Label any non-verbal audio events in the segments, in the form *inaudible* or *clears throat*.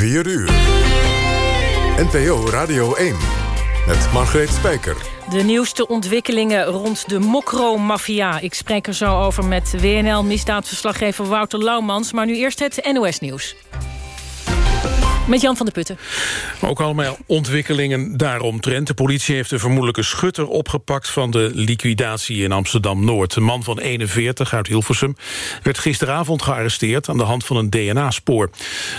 4 uur. NPO Radio 1 met Margreet Spijker. De nieuwste ontwikkelingen rond de Mokro-maffia. Ik spreek er zo over met WNL-misdaadverslaggever Wouter Laumans. Maar nu eerst het NOS-nieuws. Met Jan van der Putten. ook allemaal ontwikkelingen daaromtrent. De politie heeft de vermoedelijke schutter opgepakt... van de liquidatie in Amsterdam-Noord. Een man van 41 uit Hilversum werd gisteravond gearresteerd... aan de hand van een DNA-spoor.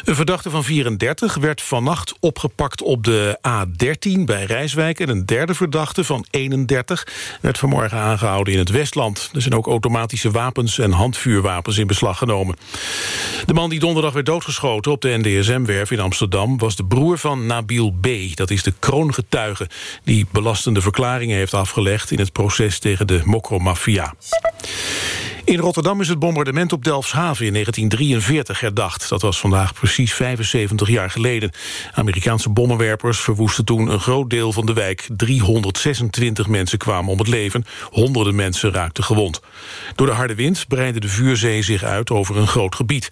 Een verdachte van 34 werd vannacht opgepakt op de A13 bij Rijswijk... en een derde verdachte van 31 werd vanmorgen aangehouden in het Westland. Er zijn ook automatische wapens en handvuurwapens in beslag genomen. De man die donderdag werd doodgeschoten op de NDSM-werf in Amsterdam Was de broer van Nabil B. Dat is de kroongetuige die belastende verklaringen heeft afgelegd... in het proces tegen de Mokro-maffia. In Rotterdam is het bombardement op Delfshaven in 1943 herdacht. Dat was vandaag precies 75 jaar geleden. Amerikaanse bommenwerpers verwoesten toen een groot deel van de wijk. 326 mensen kwamen om het leven. Honderden mensen raakten gewond. Door de harde wind breidde de vuurzee zich uit over een groot gebied.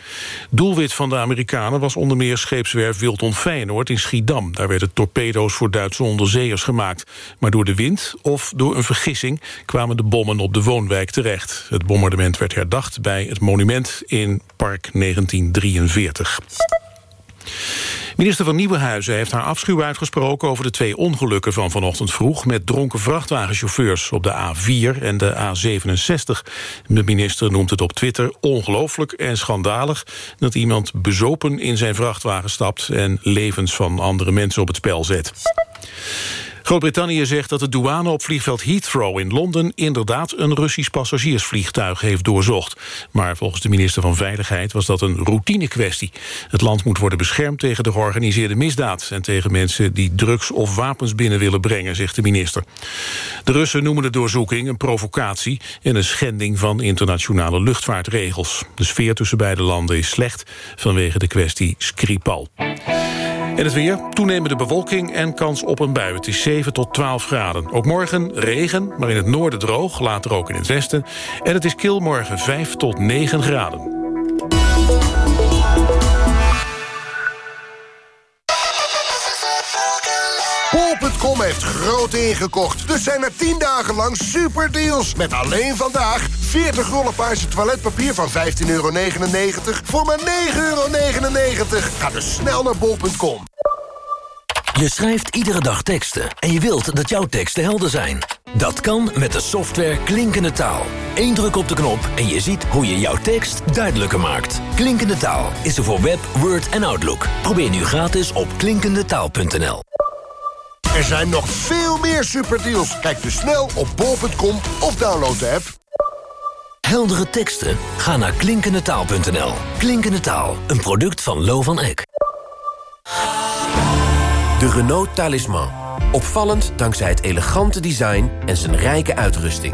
Doelwit van de Amerikanen was onder meer scheepswerf Wilton Feyenoord in Schiedam. Daar werden torpedo's voor Duitse onderzeeërs gemaakt. Maar door de wind of door een vergissing kwamen de bommen op de woonwijk terecht. Het bombardement werd herdacht bij het monument in Park 1943. Minister van Nieuwenhuizen heeft haar afschuw uitgesproken... over de twee ongelukken van vanochtend vroeg... met dronken vrachtwagenchauffeurs op de A4 en de A67. De minister noemt het op Twitter ongelooflijk en schandalig... dat iemand bezopen in zijn vrachtwagen stapt... en levens van andere mensen op het spel zet. Groot-Brittannië zegt dat de douane op vliegveld Heathrow in Londen... inderdaad een Russisch passagiersvliegtuig heeft doorzocht. Maar volgens de minister van Veiligheid was dat een routinekwestie. Het land moet worden beschermd tegen de georganiseerde misdaad... en tegen mensen die drugs of wapens binnen willen brengen, zegt de minister. De Russen noemen de doorzoeking een provocatie... en een schending van internationale luchtvaartregels. De sfeer tussen beide landen is slecht vanwege de kwestie Skripal. En het weer, toenemende bewolking en kans op een bui. Het is 7 tot 12 graden. Ook morgen regen, maar in het noorden droog, later ook in het westen. En het is kil morgen 5 tot 9 graden. Heeft groot ingekocht. Dus zijn er 10 dagen lang superdeals. Met alleen vandaag 40 rollen paarse toiletpapier van 15,99 euro voor maar 9,99 euro. Ga dus snel naar bol.com. Je schrijft iedere dag teksten en je wilt dat jouw teksten helder zijn. Dat kan met de software Klinkende Taal. Eén druk op de knop en je ziet hoe je jouw tekst duidelijker maakt. Klinkende Taal is er voor Web, Word en Outlook. Probeer nu gratis op klinkendetaal.nl. Er zijn nog veel meer superdeals. Kijk dus snel op bol.com of download de app. Heldere teksten? Ga naar klinkendetaal.nl. Klinkende Taal, een product van Lo van Eck. De Renault Talisman. Opvallend dankzij het elegante design en zijn rijke uitrusting.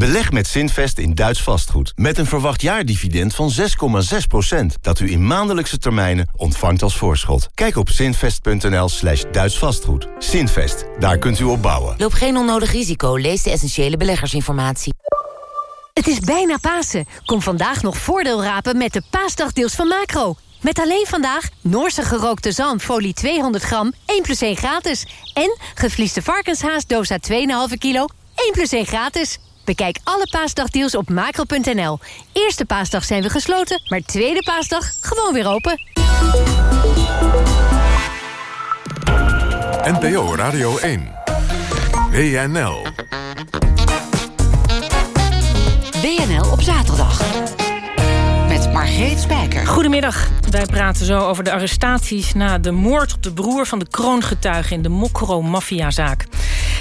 Beleg met Zinvest in Duits vastgoed. Met een verwacht jaardividend van 6,6%. Dat u in maandelijkse termijnen ontvangt als voorschot. Kijk op zinvest.nl slash Duits vastgoed. Zinvest, daar kunt u op bouwen. Loop geen onnodig risico. Lees de essentiële beleggersinformatie. Het is bijna Pasen. Kom vandaag nog voordeel rapen met de paasdagdeals van Macro. Met alleen vandaag Noorse gerookte zalm folie 200 gram, 1 plus 1 gratis. En gevliesde varkenshaas dosa 2,5 kilo, 1 plus 1 gratis. Bekijk alle paasdagdeals op macro.nl. Eerste paasdag zijn we gesloten, maar tweede paasdag gewoon weer open. NPO Radio 1. WNL. WNL op zaterdag. Met Margreet Spijker. Goedemiddag. Wij praten zo over de arrestaties na de moord op de broer van de kroongetuige in de Mokro-maffiazaak.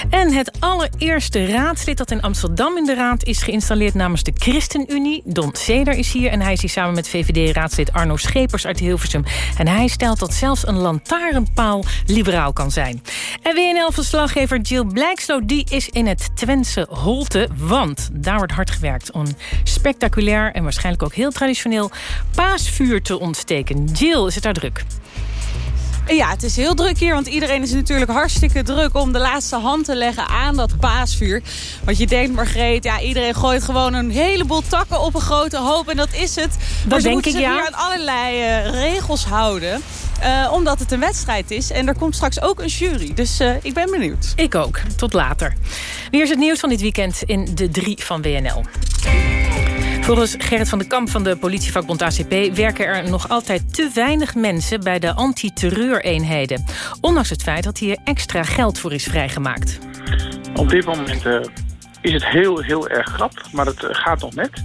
En het allereerste raadslid dat in Amsterdam in de raad is geïnstalleerd namens de ChristenUnie. Don Seder is hier en hij is hier samen met VVD-raadslid Arno Schepers uit Hilversum. En hij stelt dat zelfs een lantaarnpaal liberaal kan zijn. En WNL-verslaggever Jill Blijksloot die is in het Twentse Holte. Want daar wordt hard gewerkt om spectaculair en waarschijnlijk ook heel traditioneel paasvuur te ontsteken. Jill, is het daar druk? Ja, het is heel druk hier, want iedereen is natuurlijk hartstikke druk... om de laatste hand te leggen aan dat paasvuur. Want je denkt, Margreet, ja, iedereen gooit gewoon een heleboel takken op een grote hoop... en dat is het. Dat maar ze moeten zich ja. hier aan allerlei eh, regels houden... eh, omdat het een wedstrijd is. En er komt straks ook een jury. Dus eh, ik ben benieuwd. Ik ook. Tot later. Wie is het nieuws van dit weekend in de drie van WNL? Volgens Gerrit van den Kamp van de politievakbond ACP... werken er nog altijd te weinig mensen bij de anti-terreureenheden. Ondanks het feit dat hier extra geld voor is vrijgemaakt. Op dit moment eh, is het heel, heel erg grap, maar het eh, gaat nog net.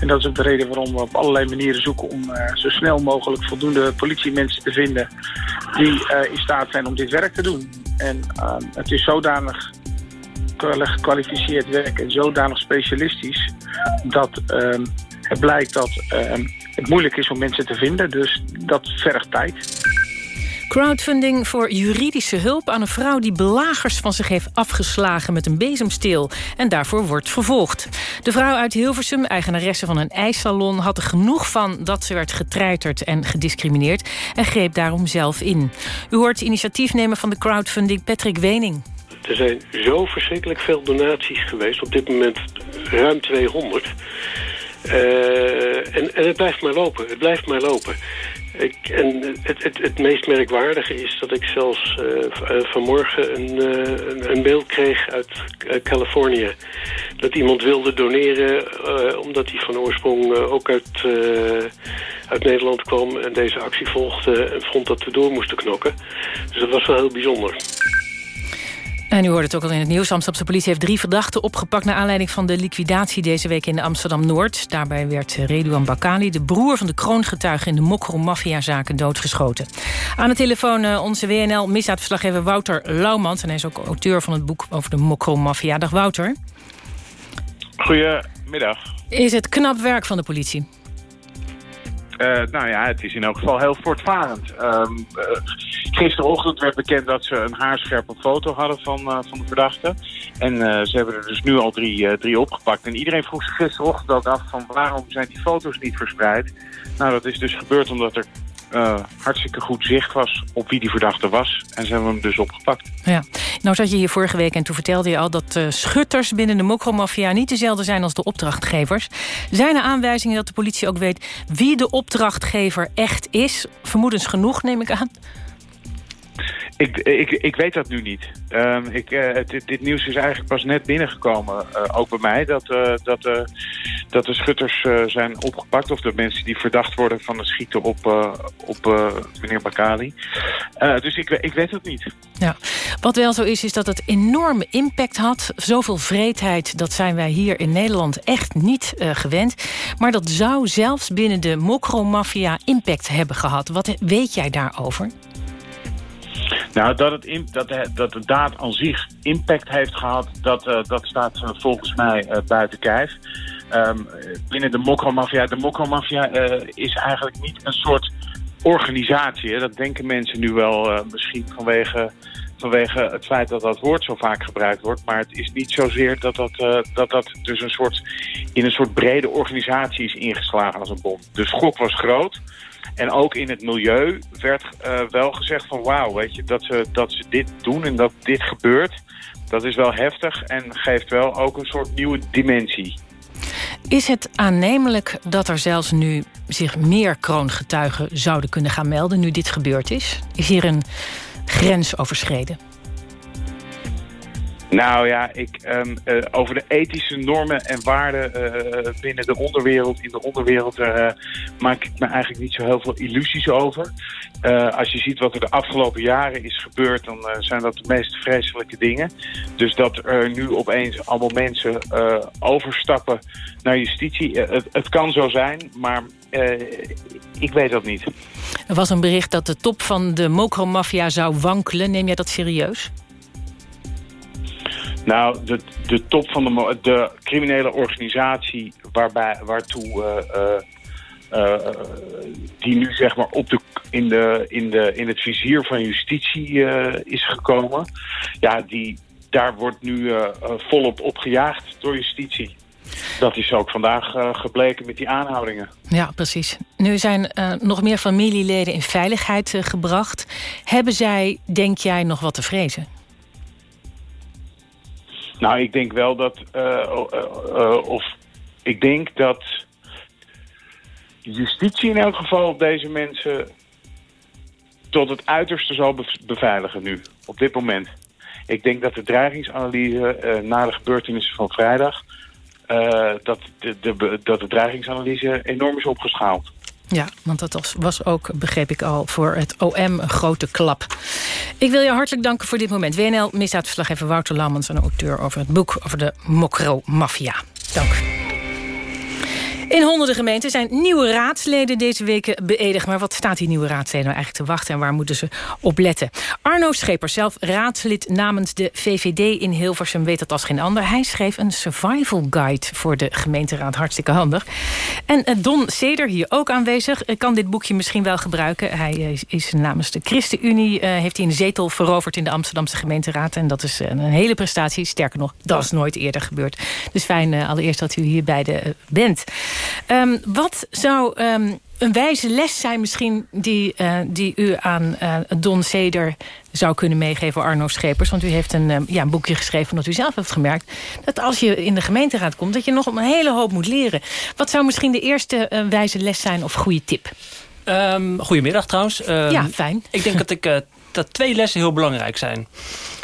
En dat is ook de reden waarom we op allerlei manieren zoeken... om eh, zo snel mogelijk voldoende politiemensen te vinden... die in staat zijn om dit werk te doen. En eh, het is zodanig gekwalificeerd werk en zodanig specialistisch... dat ehm, het blijkt dat ehm, het moeilijk is om mensen te vinden. Dus dat vergt tijd. Crowdfunding voor juridische hulp aan een vrouw die belagers van zich heeft afgeslagen met een bezemsteel en daarvoor wordt vervolgd. De vrouw uit Hilversum, eigenaresse van een ijssalon, had er genoeg van dat ze werd getreiterd en gediscrimineerd en greep daarom zelf in. U hoort initiatiefnemer van de crowdfunding Patrick Wening. Er zijn zo verschrikkelijk veel donaties geweest. Op dit moment ruim 200. Eh, en, het blijft maar lopen. Het blijft maar lopen. Ik, en het, het, het meest merkwaardige is dat ik zelfs eh, vanmorgen een, eh, een, beeld kreeg uit Californië. Dat iemand wilde doneren omdat hij van oorsprong ook uit, uit Nederland kwam... en deze actie volgde en vond dat we door moesten knokken. Dus dat was wel heel bijzonder. En u hoort het ook al in het nieuws. Amsterdamse politie heeft drie verdachten opgepakt... naar aanleiding van de liquidatie deze week in Amsterdam-Noord. Daarbij werd Redouan Bakali, de broer van de kroongetuige... in de Mokro-maffia-zaken doodgeschoten. Aan de telefoon eh, onze WNL-misdaadverslaggever Wouter Laumans. En hij is ook auteur van het boek over de Mokro-maffia. Dag Wouter. Goedemiddag. Is het knap werk van de politie? Eh, nou ja, het is in elk geval heel voortvarend. Eh, gisterochtend werd bekend dat ze een haarscherpe foto hadden van, eh, van de verdachte. En ze hebben er dus nu al drie, drie opgepakt. En iedereen vroeg zich gisterochtend ook af van waarom zijn die foto's niet verspreid. Nou, dat is dus gebeurd omdat er eh, hartstikke goed zicht was op wie die verdachte was. En ze hebben hem dus opgepakt. Ja. Nou zat je hier vorige week en toen vertelde je al... dat uh, schutters binnen de Mokro-maffia niet dezelfde zijn als de opdrachtgevers. Zijn er aanwijzingen dat de politie ook weet wie de opdrachtgever echt is? Vermoedens genoeg, neem ik aan. Ik, ik, ik weet dat nu niet. Um, ik, uh, dit, nieuws is eigenlijk pas net binnengekomen, uh, ook bij mij, dat, uh, dat, dat de schutters zijn opgepakt. Of de mensen die verdacht worden van het schieten op, op meneer Bakali. dus ik, ik weet het niet. Ja. Wat wel zo is, is dat het enorme impact had. Zoveel vreedheid, dat zijn wij hier in Nederland echt niet gewend. Maar dat zou zelfs binnen de Mokro-maffia impact hebben gehad. Wat weet jij daarover? Nou, dat, het, dat, dat de daad aan zich impact heeft gehad, dat, uh, dat staat uh, volgens mij uh, buiten kijf. Um, binnen de mokromafia, de mokromafia is eigenlijk niet een soort organisatie. Dat denken mensen nu wel misschien vanwege, vanwege het feit dat dat woord zo vaak gebruikt wordt. Maar het is niet zozeer dat dat, dat, dat dus een soort, in een soort brede organisatie is ingeslagen als een bom. De schok was groot. En ook in het milieu werd uh, wel gezegd van wauw, weet je, dat ze, dat ze dit doen en dat dit gebeurt. Dat is wel heftig en geeft wel ook een soort nieuwe dimensie. Is het aannemelijk dat er zelfs nu zich meer kroongetuigen zouden kunnen gaan melden... nu dit gebeurd is? Is hier een grens overschreden? Nou ja, ik, um, uh, over de ethische normen en waarden uh, binnen de onderwereld, in de onderwereld, uh, maak ik me eigenlijk niet zo heel veel illusies over. als je ziet wat er de afgelopen jaren is gebeurd, dan zijn dat de meest vreselijke dingen. Dus dat er nu opeens allemaal mensen overstappen naar justitie, het, het, kan zo zijn, maar ik weet dat niet. Er was een bericht dat de top van de mokromafia zou wankelen. Neem jij dat serieus? Nou, de, de top van de, de criminele organisatie waarbij, waartoe... Uh, die nu zeg maar op de, in, de, in, de, in het vizier van justitie is gekomen. Ja, die, daar wordt nu volop opgejaagd door justitie. Dat is ook vandaag gebleken met die aanhoudingen. Ja, precies. Nu zijn nog meer familieleden in veiligheid gebracht. Hebben zij, denk jij, nog wat te vrezen? Nou, ik denk wel dat... of ik denk dat justitie in elk geval deze mensen tot het uiterste zal beveiligen nu, op dit moment. Ik denk dat de dreigingsanalyse uh, na de gebeurtenissen van vrijdag... Dat, de, dat de dreigingsanalyse enorm is opgeschaald. Ja, want dat was, ook, begreep ik al, voor het OM een grote klap. Ik wil je hartelijk danken voor dit moment. WNL misdaadverslaggever Wouter Lammens, een auteur over het boek over de Mokro-maffia. Dank. In honderden gemeenten zijn nieuwe raadsleden deze week beëdigd. Maar wat staat die nieuwe raadsleden nou eigenlijk te wachten... en waar moeten ze op letten? Arno Scheper, zelf raadslid namens de VVD in Hilversum... weet dat als geen ander. Hij schreef een survival guide voor de gemeenteraad. Hartstikke handig. En eh, Don Seder, hier ook aanwezig, eh, kan dit boekje misschien wel gebruiken. Hij eh, is namens de ChristenUnie... heeft hij een zetel veroverd in de Amsterdamse gemeenteraad. En dat is een hele prestatie. Sterker nog, dat is nooit eerder gebeurd. Dus fijn allereerst dat u hier beide bent. Um, wat zou um, een wijze les zijn misschien die, uh, die u aan uh, Don Seder zou kunnen meegeven, Arno Schepers? Want u heeft een, uh, ja, een boekje geschreven omdat u zelf heeft gemerkt... dat als je in de gemeenteraad komt, dat je nog een hele hoop moet leren. Wat zou misschien de eerste wijze les zijn of goede tip? Um, goedemiddag trouwens. ja, fijn. Ik denk dat, ik, dat twee lessen heel belangrijk zijn.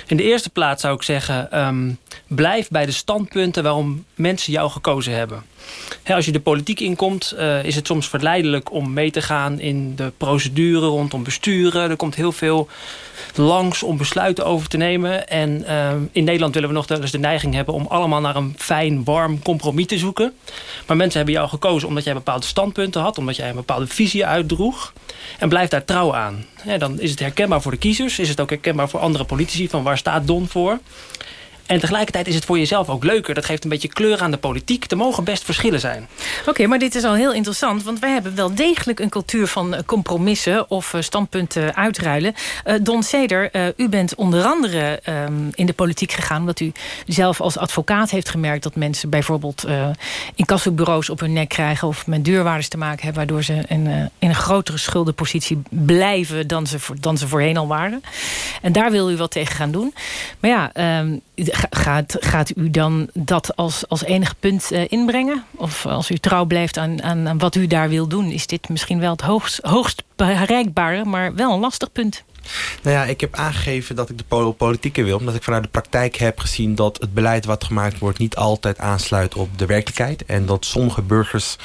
In de eerste plaats zou ik zeggen... Um, blijf bij de standpunten waarom mensen jou gekozen hebben. Als je de politiek inkomt, uh, is het soms verleidelijk om mee te gaan in de procedure rondom besturen. Er komt heel veel langs om besluiten over te nemen. En uh, in Nederland willen we nog wel eens de neiging hebben om allemaal naar een fijn, warm compromis te zoeken. Maar mensen hebben jou gekozen omdat jij bepaalde standpunten had, omdat jij een bepaalde visie uitdroeg. En blijf daar trouw aan. dan is het herkenbaar voor de kiezers, is het ook herkenbaar voor andere politici van waar staat Don voor. En tegelijkertijd is het voor jezelf ook leuker. Dat geeft een beetje kleur aan de politiek. Er mogen best verschillen zijn. Oké, maar dit is al heel interessant. Want wij hebben wel degelijk een cultuur van eh, compromissen... of eh, standpunten uitruilen. Uh, Don Seder, u bent onder andere um, in de politiek gegaan... omdat u zelf als advocaat heeft gemerkt... dat mensen bijvoorbeeld uh, incassobureaus op hun nek krijgen... of met deurwaarders te maken hebben... waardoor ze in, in een grotere schuldenpositie blijven... Dan ze, dan ze voorheen al waren. En daar wil u wat tegen gaan doen. Maar ja... Um, Gaat, gaat u dan dat als, als enig punt uh, inbrengen? Of als u trouw blijft aan, aan, aan, wat u daar wil doen... is dit misschien wel het hoogst, hoogst bereikbare... maar wel een lastig punt. Nou ja, ik heb aangegeven dat ik de politieke wil. Omdat ik vanuit de praktijk heb gezien dat het beleid wat gemaakt wordt... niet altijd aansluit op de werkelijkheid. En dat sommige burgers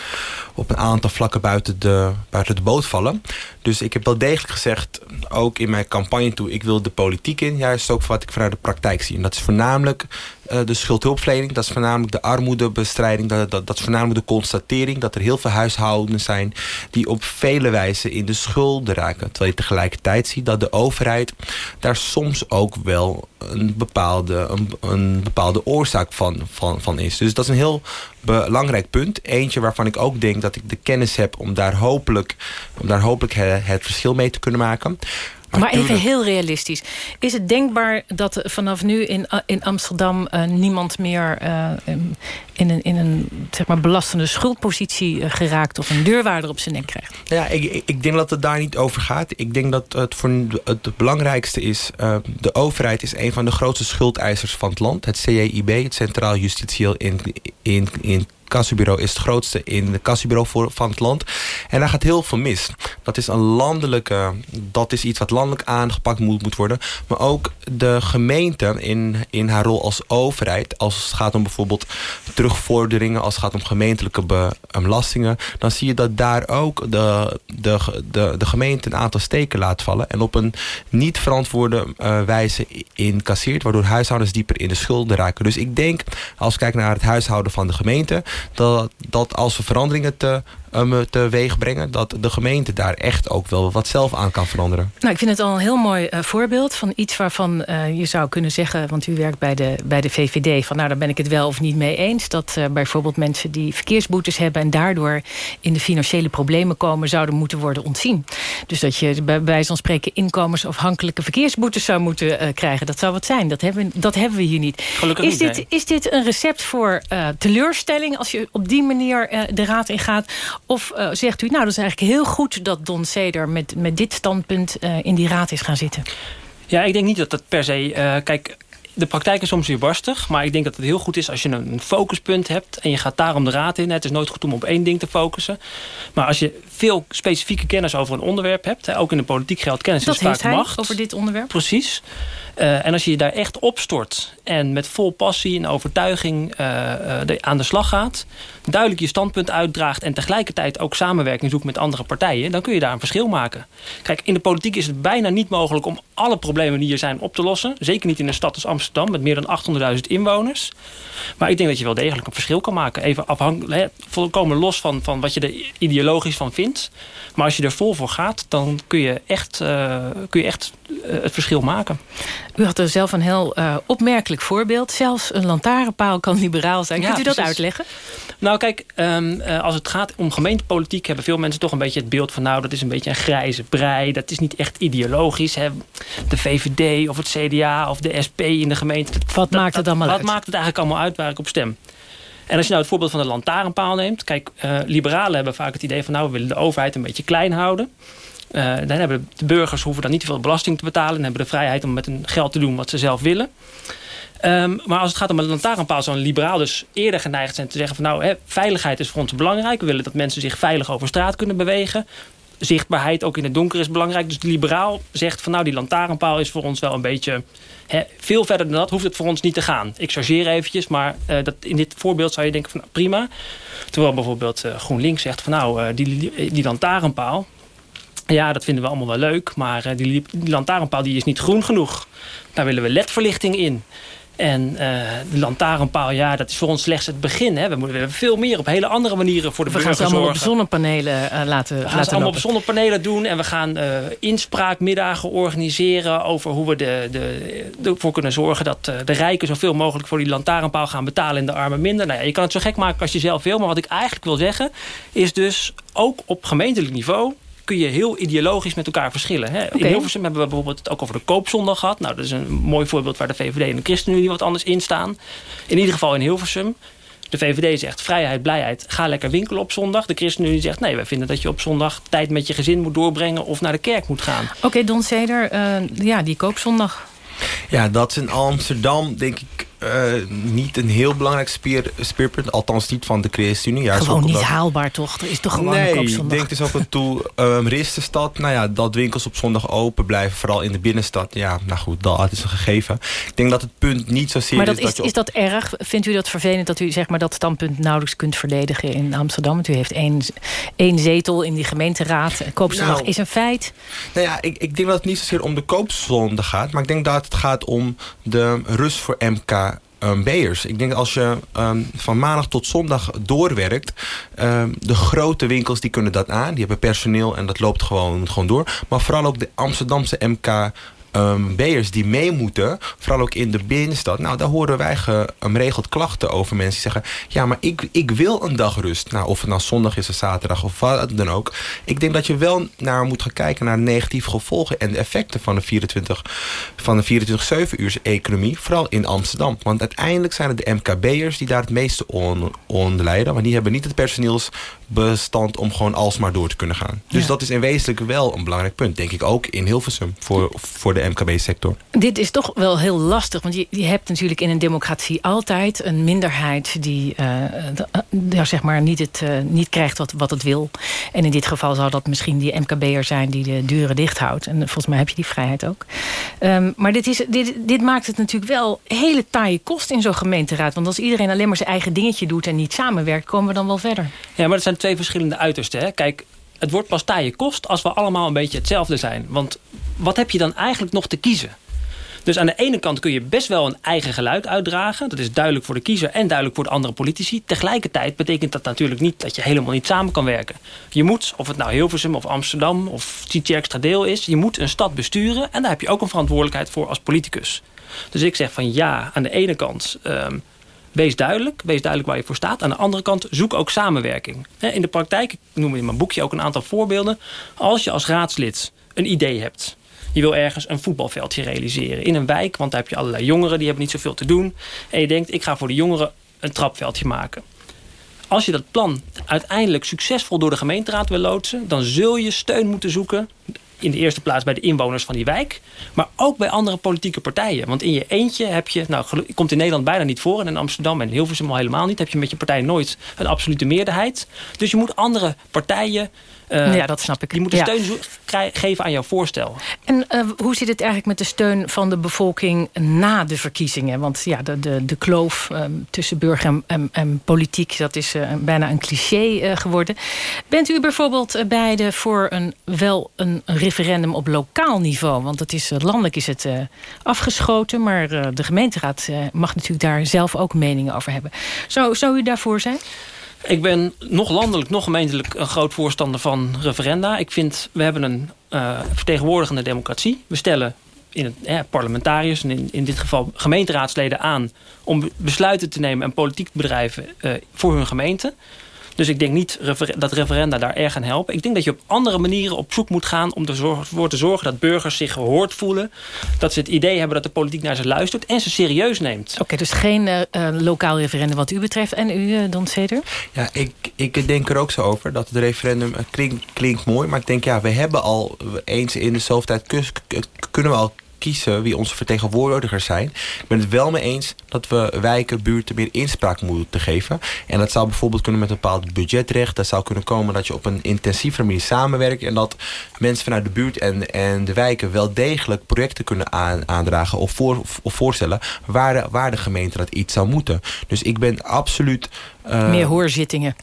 op een aantal vlakken buiten de, buiten de boot vallen. Dus ik heb wel degelijk gezegd, ook in mijn campagne toe... ik wil de politiek in, juist ook wat ik vanuit de praktijk zie. En dat is voornamelijk uh, de schuldhulpverlening. Dat is voornamelijk de armoedebestrijding. Dat, dat, dat is voornamelijk de constatering dat er heel veel huishoudens zijn... die op vele wijzen in de schulden raken. Terwijl je tegelijkertijd ziet dat de overheid daar soms ook wel een bepaalde, een, een bepaalde oorzaak van, van, van is. Dus dat is een heel belangrijk punt. Eentje waarvan ik ook denk dat ik de kennis heb om daar hopelijk, om daar hopelijk het verschil mee te kunnen maken. Maar, even heel realistisch. Is het denkbaar dat vanaf nu in, in Amsterdam uh, niemand meer uh, in een, in een zeg maar, belastende schuldpositie geraakt of een deurwaarder op zijn nek krijgt? Ja, ik, ik denk dat het daar niet over gaat. Ik denk dat het, voor het belangrijkste is, de overheid is een van de grootste schuldeisers van het land. Het CJIB, het Centraal Justitieel in, in, in kassenbureau is het grootste in de kassenbureau van het land. En daar gaat heel veel mis. Dat is een landelijke, dat is iets wat landelijk aangepakt moet, worden. Maar ook de gemeente in, in haar rol als overheid, als het gaat om bijvoorbeeld terugvorderingen, als het gaat om gemeentelijke belastingen, dan zie je dat daar ook de, de, de, de gemeente een aantal steken laat vallen en op een niet verantwoorde uh, wijze incasseert, waardoor huishoudens dieper in de schulden raken. Dus ik denk, als we kijken naar het huishouden van de gemeente, dat, dat als we veranderingen te, um, teweeg brengen... dat de gemeente daar echt ook wel wat zelf aan kan veranderen. Nou, ik vind het al een heel mooi uh, voorbeeld van iets waarvan uh, je zou kunnen zeggen... want u werkt bij de, bij de VVD, van nou, daar ben ik het wel of niet mee eens... dat uh, bijvoorbeeld mensen die verkeersboetes hebben... en daardoor in de financiële problemen komen... zouden moeten worden ontzien. Dus dat je bij wijze van spreken inkomensafhankelijke verkeersboetes zou moeten krijgen. Dat zou wat zijn. Dat hebben, dat hebben we hier niet. Gelukkig is, niet, dit, nee. is dit een recept voor teleurstelling... als je op die manier de raad ingaat? Of zegt u, nou, dat is eigenlijk heel goed... dat Don Seder met, met dit standpunt in die raad is gaan zitten? Ja, ik denk niet dat dat per se... Uh, kijk, de praktijk is soms weer barstig. Maar ik denk dat het heel goed is als je een focuspunt hebt. En je gaat daarom de raad in. Het is nooit goed om op één ding te focussen. Maar als je veel specifieke kennis over een onderwerp hebt. Ook in de politiek geldt kennis dat is vaak hij macht. over dit onderwerp. Precies. Uh, en als je je daar echt opstort. En met vol passie en overtuiging uh, uh, aan de slag gaat. Duidelijk je standpunt uitdraagt. En tegelijkertijd ook samenwerking zoekt met andere partijen. Dan kun je daar een verschil maken. Kijk, in de politiek is het bijna niet mogelijk om alle problemen die er zijn op te lossen. Zeker niet in een stad als Amsterdam met meer dan 800.000 inwoners. Maar ik denk dat je wel degelijk een verschil kan maken. Even afhankelijk, volkomen los van, van wat je er ideologisch van vindt. Maar als je er vol voor gaat, dan kun je echt, kun je echt het verschil maken. U had er zelf een heel uh, opmerkelijk voorbeeld. Zelfs een lantaarnpaal kan liberaal zijn. Ja, Kunt u dat precies. uitleggen? Nou kijk, um, uh, als het gaat om gemeentepolitiek... hebben veel mensen toch een beetje het beeld van... nou, dat is een beetje een grijze brei. Dat is niet echt ideologisch. Hè. De VVD of het CDA of de SP in de gemeente. Dat, wat maakt het allemaal uit? Wat maakt het eigenlijk allemaal uit waar ik op stem? En als je nou het voorbeeld van de lantaarnpaal neemt... kijk, uh, liberalen hebben vaak het idee van... nou, we willen de overheid een beetje klein houden... Uh, dan hebben de burgers hoeven dan niet te veel belasting te betalen... en hebben de vrijheid om met hun geld te doen wat ze zelf willen. Um, maar als het gaat om een lantaarnpaal... zou een liberaal dus eerder geneigd zijn te zeggen... van nou, hè, veiligheid is voor ons belangrijk. We willen dat mensen zich veilig over straat kunnen bewegen. Zichtbaarheid ook in het donker is belangrijk. Dus de liberaal zegt van nou, die lantaarnpaal is voor ons wel een beetje... Hè, veel verder dan dat hoeft het voor ons niet te gaan. Ik chargeer eventjes, maar uh, dat, in dit voorbeeld zou je denken van nou, prima. Terwijl bijvoorbeeld uh, GroenLinks zegt van nou, die, die lantaarnpaal... Ja, dat vinden we allemaal wel leuk. Maar uh, die, die lantaarnpaal die is niet groen genoeg. Daar willen we ledverlichting in. En uh, de lantaarnpaal, ja, dat is voor ons slechts het begin. Hè. We moeten veel meer op hele andere manieren voor de we gaan ze allemaal op zonnepanelen uh, laten We gaan laten ze allemaal lopen. op zonnepanelen doen. En we gaan uh, inspraakmiddagen organiseren... over hoe we de, de, ervoor kunnen zorgen dat de rijken... zoveel mogelijk voor die lantaarnpaal gaan betalen... en de armen minder. Nou ja, je kan het zo gek maken als je zelf wil. Maar wat ik eigenlijk wil zeggen... is dus ook op gemeentelijk niveau kun je heel ideologisch met elkaar verschillen. Hè? Okay. In Hilversum hebben we bijvoorbeeld het ook over de koopzondag gehad. Nou, dat is een mooi voorbeeld waar de VVD en de ChristenUnie wat anders in staan. In ieder geval in Hilversum. De VVD zegt vrijheid, blijheid, ga lekker winkelen op zondag. De ChristenUnie zegt nee, wij vinden dat je op zondag tijd met je gezin moet doorbrengen of naar de kerk moet gaan. Oké, okay, Don Seder, uh, ja, die koopzondag. Ja, dat is in Amsterdam, denk ik, uh, niet een heel belangrijk speer, speerpunt. Althans niet van de ChristenUnie. Ja, gewoon niet haalbaar, toch? Er is toch gewoon nee, ik denk dus ook een toe. Um, Ristenstad, nou ja, dat winkels op zondag open blijven. Vooral in de binnenstad. Ja, nou goed, dat is een gegeven. Ik denk dat het punt niet zozeer maar dat is... is, dat je op... is dat erg? Vindt u dat vervelend dat u zeg maar, dat standpunt nauwelijks kunt verdedigen in Amsterdam? Want u heeft één, één zetel in die gemeenteraad. Koopzondag Nou, is een feit. Nou ja, ik, ik denk dat het niet zozeer om de koopzondag gaat. Maar ik denk dat het gaat om de rust voor MK um. Ik denk als je um, van maandag tot zondag doorwerkt... Um, de grote winkels die kunnen dat aan. Die hebben personeel en dat loopt gewoon, gewoon door. Maar vooral ook de Amsterdamse MK... Um, B'ers die mee moeten, vooral ook in de binnenstad. Nou, daar horen wij geregeld klachten over mensen die zeggen... ja, maar ik, ik wil een dag rust. Nou, of het nou zondag is of zaterdag of wat dan ook. Ik denk dat je wel naar moet gaan kijken naar negatieve gevolgen... en de effecten van de 24, van de 24-7 uurs economie. Vooral in Amsterdam. Want uiteindelijk zijn het de MKB'ers die daar het meeste on, onder lijden. Want die hebben niet het personeelsbestand om gewoon alsmaar door te kunnen gaan. Dus Ja. dat is in wezenlijk wel een belangrijk punt. Denk ik ook in Hilversum voor, voor de MKB-sector. Dit is toch wel heel lastig. Want je, je hebt natuurlijk in een democratie altijd een minderheid... die uh, ja, zeg maar niet, het, uh, niet krijgt wat, wat het wil. En in dit geval zou dat misschien die MKB'er zijn... die de deuren dicht houdt. En volgens mij heb je die vrijheid ook. Um, maar dit, is, dit, dit maakt het natuurlijk wel hele taaie kost in zo'n gemeenteraad. Want als iedereen alleen maar zijn eigen dingetje doet... en niet samenwerkt, komen we dan wel verder. Ja, maar dat zijn twee verschillende uitersten. Hè? Kijk, het wordt pas taaie kost als we allemaal een beetje hetzelfde zijn. Want wat heb je dan eigenlijk nog te kiezen? Dus aan de ene kant kun je best wel een eigen geluid uitdragen. Dat is duidelijk voor de kiezer en duidelijk voor de andere politici. Tegelijkertijd betekent dat natuurlijk niet dat je helemaal niet samen kan werken. Je moet, of het nou Hilversum of Amsterdam of Tietje extra deel is... je moet een stad besturen en daar heb je ook een verantwoordelijkheid voor als politicus. Dus ik zeg van ja, aan de ene kant... Ehm, wees duidelijk, wees duidelijk waar je voor staat. Aan de andere kant, zoek ook samenwerking. In de praktijk, ik noem in mijn boekje ook een aantal voorbeelden. Als je als raadslid een idee hebt je wil ergens een voetbalveldje realiseren in een wijk. Want daar heb je allerlei jongeren, die hebben niet zoveel te doen. En je denkt, ik ga voor de jongeren een trapveldje maken. Als je dat plan uiteindelijk succesvol door de gemeenteraad wil loodsen... dan zul je steun moeten zoeken in de eerste plaats bij de inwoners van die wijk. Maar ook bij andere politieke partijen. Want in je eentje heb je, nou komt in Nederland bijna niet voor. En in Amsterdam en Hilversum al helemaal niet. Heb je met je partij nooit een absolute meerderheid. Dus je moet andere partijen uh, ja, dat snap ik. Die moeten steun geven aan jouw voorstel. En uh, hoe zit het eigenlijk met de steun van de bevolking na de verkiezingen? Want ja, de, de, de kloof um, tussen burger en, en, en, politiek... dat is uh, bijna een cliché geworden. Bent u bijvoorbeeld beide voor een, wel een referendum op lokaal niveau? Want het is, landelijk is het afgeschoten... maar de gemeenteraad mag natuurlijk daar zelf ook meningen over hebben. Zou, zou u daarvoor zijn? Ik ben nog landelijk, nog gemeentelijk een groot voorstander van referenda. Ik vind, we hebben een uh, vertegenwoordigende democratie. We stellen in het, eh, parlementariërs en in, in dit geval gemeenteraadsleden aan... om besluiten te nemen en politiek bedrijven uh, voor hun gemeente. Dus ik denk niet dat referenda daar erg aan helpen. Ik denk dat je op andere manieren op zoek moet gaan... om ervoor te zorgen dat burgers zich gehoord voelen. Dat ze het idee hebben dat de politiek naar ze luistert... en ze serieus neemt. Oké, dus geen uh, lokaal referendum wat u betreft. En u, uh, Don Ceder? Ja, ik, ik denk er ook zo over. Dat het referendum klinkt, klinkt mooi. Maar ik denk, ja, we hebben al eens in de zoveel tijd... kunnen we al kiezen wie onze vertegenwoordigers zijn. Ik ben het wel mee eens dat we wijken, buurten meer inspraak moeten geven. En dat zou bijvoorbeeld kunnen met een bepaald budgetrecht. Dat zou kunnen komen dat je op een intensieve manier samenwerkt. En dat mensen vanuit de buurt en, en de wijken wel degelijk projecten kunnen aandragen of, voor, of voorstellen waar de, waar de gemeente dat iets zou moeten. Dus ik ben absoluut Meer hoorzittingen.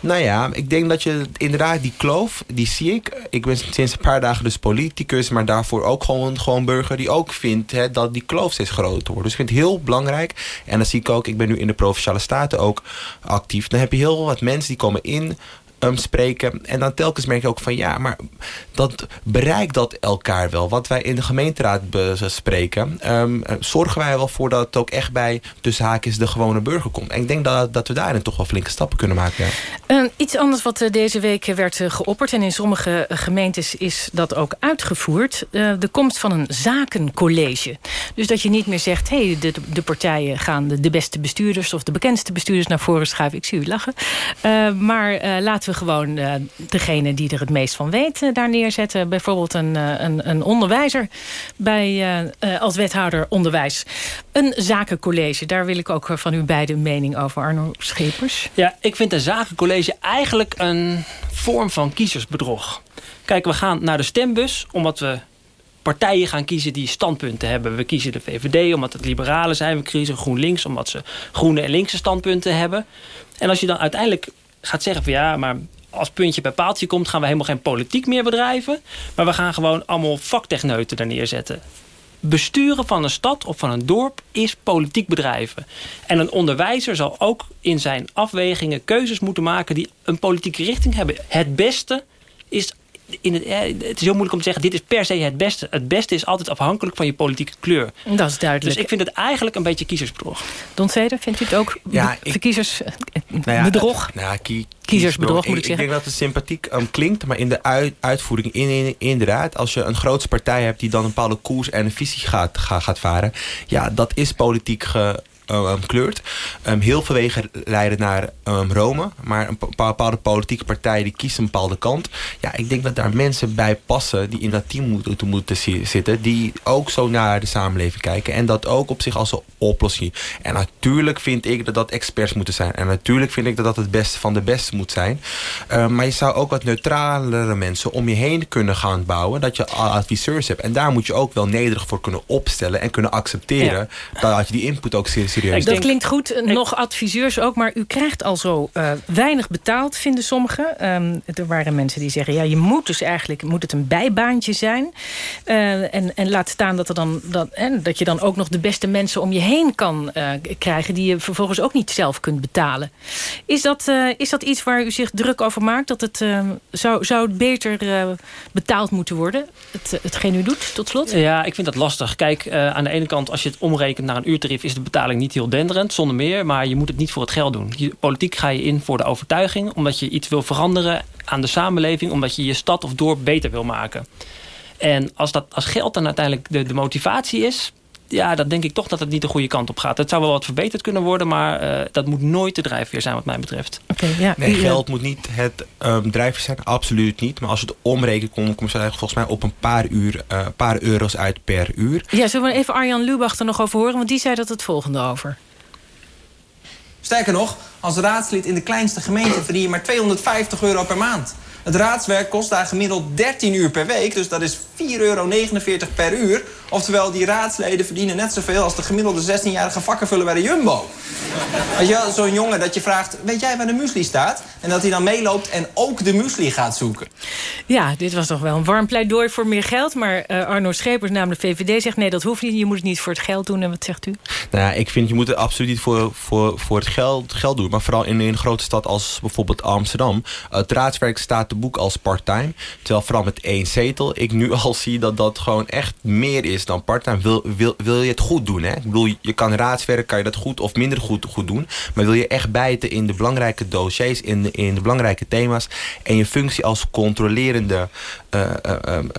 Nou ja, ik denk dat je inderdaad die kloof, die zie ik. Ik ben sinds een paar dagen dus politicus, maar daarvoor ook gewoon, gewoon burger die ook vindt hè, dat die kloof steeds groter wordt. Dus ik vind het heel belangrijk. En dan zie ik ook, ik ben nu in de Provinciale Staten ook actief. Dan heb je heel wat mensen die komen in um, spreken. En dan telkens merk je ook van ja, maar dat bereikt dat elkaar wel. Wat wij in de gemeenteraad bespreken, um, zorgen wij wel voor dat het ook echt bij tussen haakjes de gewone burger komt. En ik denk dat, dat we daarin toch wel flinke stappen kunnen maken. Uh, iets anders wat uh, deze week werd uh, geopperd en in sommige gemeentes is dat ook uitgevoerd. de komst van een zakencollege. Dus dat je niet meer zegt, hey, de, de partijen gaan de, de, beste bestuurders of de bekendste bestuurders naar voren schuiven. Ik zie u lachen. maar laten we gewoon uh, degene die er het meest van weet uh, daar neerzetten. Bijvoorbeeld een, uh, een, een, onderwijzer bij, als wethouder onderwijs. Een zakencollege, daar wil ik ook van u beide mening over. Arno Schepers. Ja, ik vind een zakencollege eigenlijk een vorm van kiezersbedrog. Kijk, we gaan naar de stembus omdat we partijen gaan kiezen die standpunten hebben. We kiezen de VVD omdat het liberalen zijn. We kiezen GroenLinks omdat ze groene en linkse standpunten hebben. En als je dan uiteindelijk gaat zeggen van ja, maar als puntje bij paaltje komt... gaan we helemaal geen politiek meer bedrijven. Maar we gaan gewoon allemaal vaktechneuten daar neerzetten. Besturen van een stad of van een dorp is politiek bedrijven. En een onderwijzer zal ook in zijn afwegingen keuzes moeten maken... die een politieke richting hebben. Het beste is in het, het is heel moeilijk om te zeggen, dit is per se het beste. Het beste is altijd afhankelijk van je politieke kleur. Dat is duidelijk. Dus ik vind het eigenlijk een beetje kiezersbedrog. Don Zeder, vindt u het ook ja, verkiezersbedrog? Nou ja, nou, kiezersbedrog moet ik, zeggen. Ik denk dat het sympathiek um, klinkt, maar in de uitvoering in, in, inderdaad... als je een grote partij hebt die dan een bepaalde koers en een visie gaat, gaat, gaat varen... ja, dat is politiek ge, um, kleurt. Um, heel veel wegen leiden naar um, Rome. Maar een bepaalde politieke partij die kiest een bepaalde kant. Ja, ik denk dat daar mensen bij passen die in dat team moeten, moeten zitten. Die ook zo naar de samenleving kijken. En dat ook op zich als een oplossing. En natuurlijk vind ik dat dat experts moeten zijn. En natuurlijk vind ik dat dat het beste van de beste moet zijn. maar je zou ook wat neutralere mensen om je heen kunnen gaan bouwen. Dat je adviseurs hebt. En daar moet je ook wel nederig voor kunnen opstellen. En kunnen accepteren dat je die input ook serieus serieus. Dat klinkt goed, nog adviseurs ook, maar u krijgt al zo uh, weinig betaald, vinden sommigen. Um, er waren mensen die zeggen, ja, je moet dus eigenlijk moet het een bijbaantje zijn. Uh, en, en laat staan dat, er dan, dat, en dat je dan ook nog de beste mensen om je heen kan uh, krijgen... die je vervolgens ook niet zelf kunt betalen. Is dat, is dat iets waar u zich druk over maakt? Dat het, zou, zou het beter betaald moeten worden, het, hetgeen u doet, tot slot? Ja, ik vind dat lastig. Kijk, aan de ene kant, als je het omrekent naar een uurtarief... is de betaling niet heel denderend, zonder meer. Maar je moet het niet voor het geld doen. Je, politiek ga je in voor de overtuiging... omdat je iets wil veranderen aan de samenleving... omdat je je stad of dorp beter wil maken. En als, dat, als geld dan uiteindelijk de, de motivatie is... ja, dan denk ik toch dat het niet de goede kant op gaat. Het zou wel wat verbeterd kunnen worden... maar uh, dat moet nooit de drijfveer zijn wat mij betreft. Okay, ja. Nee, geld moet niet het um, drijfveer zijn, absoluut niet. Maar als het omrekenen komt, komt het volgens mij op een paar, uur, uh, paar euro's uit per uur. Ja, zullen we even Arjan Lubach er nog over horen? Want die zei dat het volgende over. Sterker nog, als raadslid in de kleinste gemeente verdien je maar 250 euro per maand. Het raadswerk kost daar gemiddeld 13 uur per week, dus dat is 4,49 euro per uur. Oftewel, die raadsleden verdienen net zoveel als de gemiddelde 16-jarige vakkenvuller bij de Jumbo. Weet je zo'n jongen dat je vraagt, weet jij waar de muesli staat? En dat hij dan meeloopt en ook de muesli gaat zoeken. Ja, dit was toch wel een warm pleidooi voor meer geld. Maar uh, Arno Schepers, namelijk VVD, zegt nee, dat hoeft niet. Je moet het niet voor het geld doen. En wat zegt u? Nou ja, ik vind je moet het absoluut niet voor, voor, voor het geld, geld doen. Maar vooral in, in een grote stad als bijvoorbeeld Amsterdam. Het raadswerk staat te boek als part-time. Terwijl vooral met één zetel ik nu al zie dat dat gewoon echt meer is dan part-time. Wil, wil, wil je het goed doen, hè? Ik bedoel, je kan raadswerk, kan je dat goed of minder goed, goed doen. Maar wil je echt bijten in de belangrijke dossiers, in de, in de belangrijke thema's... en je functie als controlerende, uh, um,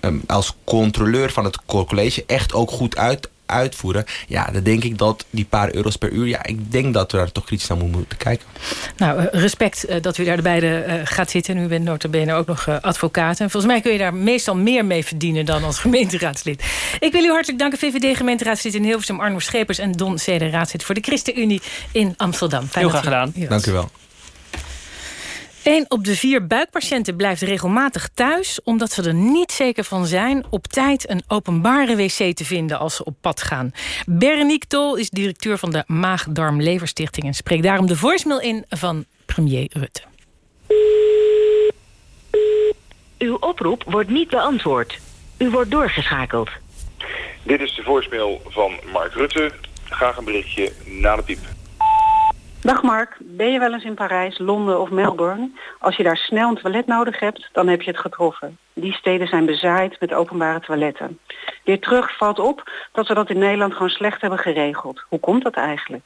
um, als controleur van het college echt ook goed uit uitvoeren. Ja, dan denk ik dat die paar euro's per uur... ja, ik denk dat we daar toch kritisch naar moeten kijken. Nou, respect uh, dat u daar beide uh, gaat zitten. En u bent nota bene ook nog advocaat. En volgens mij kun je daar meestal meer mee verdienen... dan als *laughs* gemeenteraadslid. Ik wil u hartelijk danken, VVD-gemeenteraadslid in Hilversum... Arno Schepers en Don Zeder, raadslid voor de ChristenUnie in Amsterdam. Fijn Heel graag gedaan. Dank u wel. Een op de vier buikpatiënten blijft regelmatig thuis... omdat ze er niet zeker van zijn op tijd een openbare wc te vinden... als ze op pad gaan. Berenique Tol is directeur van de Maag-Darm-Leverstichting... en spreekt daarom de voicemail in van premier Rutte. Uw oproep wordt niet beantwoord. U wordt doorgeschakeld. Dit is de voicemail van Mark Rutte. Graag een berichtje na de piep. Dag Mark, ben je wel eens in Parijs, Londen of Melbourne? Als je daar snel een toilet nodig hebt, dan heb je het getroffen. Die steden zijn bezaaid met openbare toiletten. Weer terug valt op dat we dat in Nederland gewoon slecht hebben geregeld. Hoe komt dat eigenlijk?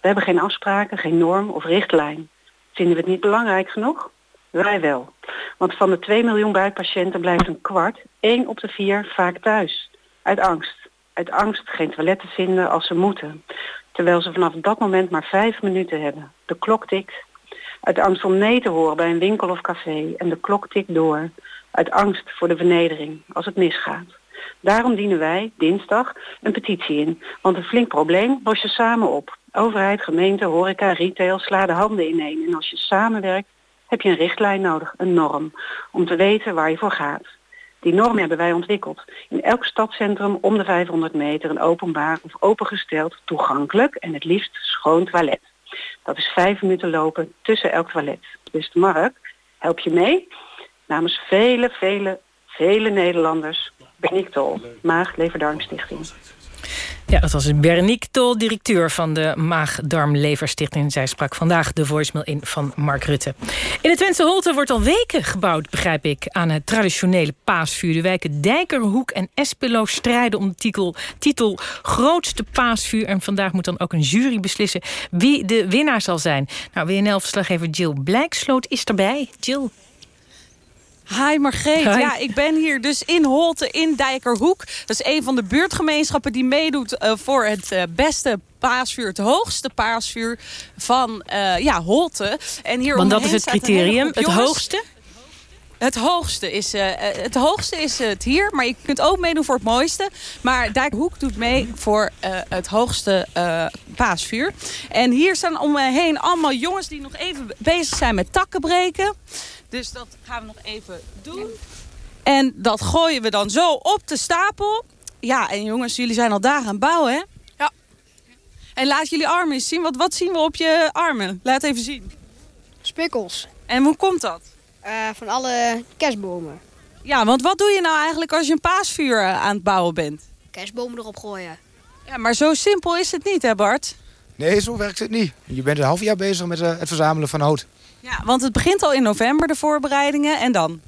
We hebben geen afspraken, geen norm of richtlijn. Vinden we het niet belangrijk genoeg? Wij wel. Want van de 2 miljoen buikpatiënten blijft een kwart, 1 op de 4, vaak thuis. Uit angst. Uit angst geen toilet te vinden als ze moeten terwijl ze vanaf dat moment maar vijf minuten hebben. De klok tikt. Uit angst om nee te horen bij een winkel of café en de klok tikt door. Uit angst voor de vernedering als het misgaat. Daarom dienen wij dinsdag een petitie in. Want een flink probleem los je samen op. Overheid, gemeente, horeca, retail, sla de handen ineen. En als je samenwerkt heb je een richtlijn nodig, een norm. Om te weten waar je voor gaat. Die norm hebben wij ontwikkeld. In elk stadscentrum om de 500 meter een openbaar of opengesteld, toegankelijk en het liefst schoon toilet. Dat is vijf minuten lopen tussen elk toilet. Dus Mark, help je mee? Namens vele, vele, vele Nederlanders ben ik Tol, Maag Leverdarmstichting. Ja, dat was Bernique Tol, directeur van de Maag-Darm-Leverstichting. Zij sprak vandaag de voicemail in van Mark Rutte. In het Twentse Holte wordt al weken gebouwd, begrijp ik... aan het traditionele paasvuur. De wijken Dijkerhoek en Espelo strijden om de titel, titel Grootste Paasvuur. En vandaag moet dan ook een jury beslissen wie de winnaar zal zijn. Nou, WNL-verslaggever Jill Blijksloot is erbij. Jill, Hi Margreet. Ja, ik ben hier dus in Holte in Dijkerhoek. Dat is een van de buurtgemeenschappen die meedoet uh, voor het uh, beste paasvuur. Het hoogste paasvuur van uh, ja, Holte. En hier Want dat is het criterium, het hoogste? Het hoogste, is, het hoogste is het hier, maar je kunt ook meedoen voor het mooiste. Maar Dijkhoek doet mee voor het hoogste paasvuur. En hier staan om me heen allemaal jongens die nog even bezig zijn met takken breken. Dus dat gaan we nog even doen. En dat gooien we dan zo op de stapel. Ja, en jongens, jullie zijn al dagen aan het bouwen, hè? Ja. En laat jullie armen eens zien. Wat, wat zien we op je armen? Laat even zien. Spikkels. En hoe komt dat? Uh, van alle kerstbomen. Ja, want wat doe je nou eigenlijk als je een paasvuur eh, aan het bouwen bent? Kerstbomen erop gooien. Ja, maar zo simpel is het niet, hè Bart? Nee, zo werkt het niet. Je bent een half jaar bezig met uh, het verzamelen van hout. Ja, want het begint al in november, de voorbereidingen. En dan?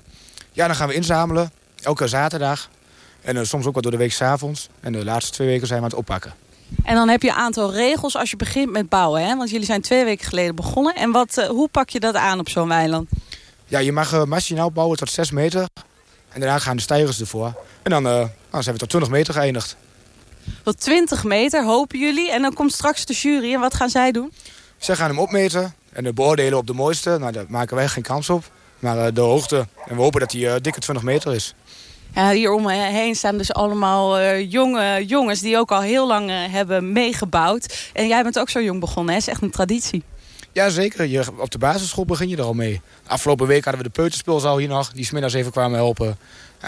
Ja, dan gaan we inzamelen. Elke zaterdag. En uh, soms ook wat door de week s'avonds. En de laatste twee weken zijn we aan het oppakken. En dan heb je een aantal regels als je begint met bouwen. Hè? Want jullie zijn twee weken geleden begonnen. En wat, uh, hoe pak je dat aan op zo'n weiland? Ja, je mag uh, machinaal bouwen tot 6 meter. En daarna gaan de stijgers ervoor. En dan, dan zijn we tot 20 meter geëindigd. Tot 20 meter hopen jullie. En dan komt straks de jury. En wat gaan zij doen? Zij gaan hem opmeten en beoordelen op de mooiste. Nou, daar maken wij geen kans op. Maar de hoogte. En we hopen dat hij dikke 20 meter is. Ja, hier om me heen staan dus allemaal uh, jonge jongens die ook al heel lang uh, hebben meegebouwd. En jij bent ook zo jong begonnen, hè? is echt een traditie. Ja, zeker. Je, op de basisschool begin je er al mee. Afgelopen week hadden we de peuterspeelzaal hier nog, die smiddags even kwamen helpen.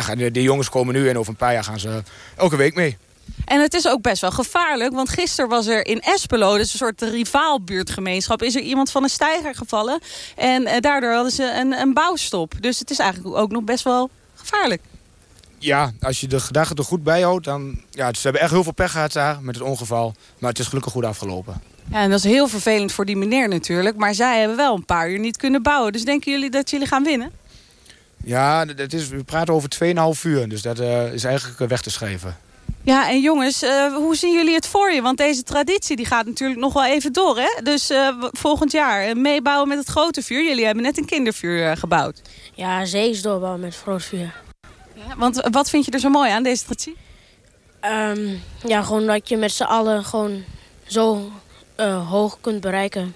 En de, de jongens komen nu en over een paar jaar gaan ze elke week mee. En het is ook best wel gevaarlijk, want gisteren was er in Espelo, dus een soort rivaalbuurtgemeenschap, is er iemand van een steiger gevallen. En uh, daardoor hadden ze een, een bouwstop. Dus het is eigenlijk ook nog best wel gevaarlijk ja, als je de gedachten er goed bij houdt, dan... Ja, ze hebben echt heel veel pech gehad daar met het ongeval. Maar het is gelukkig goed afgelopen. Ja, en dat is heel vervelend voor die meneer natuurlijk. Maar zij hebben wel een paar uur niet kunnen bouwen. Dus denken jullie dat jullie gaan winnen? Ja, dat is, we praten over 2,5 uur. Dus dat uh, is eigenlijk weg te schrijven. Ja, en jongens, uh, hoe zien jullie het voor je? Want deze traditie die gaat natuurlijk nog wel even door, hè? Dus uh, volgend jaar meebouwen met het grote vuur. Jullie hebben net een kindervuur gebouwd. Ja, zeker doorbouwen met het grote vuur. Ja, want wat vind je er zo mooi aan, deze traditie? Um, ja, gewoon dat je met z'n allen gewoon zo uh, hoog kunt bereiken.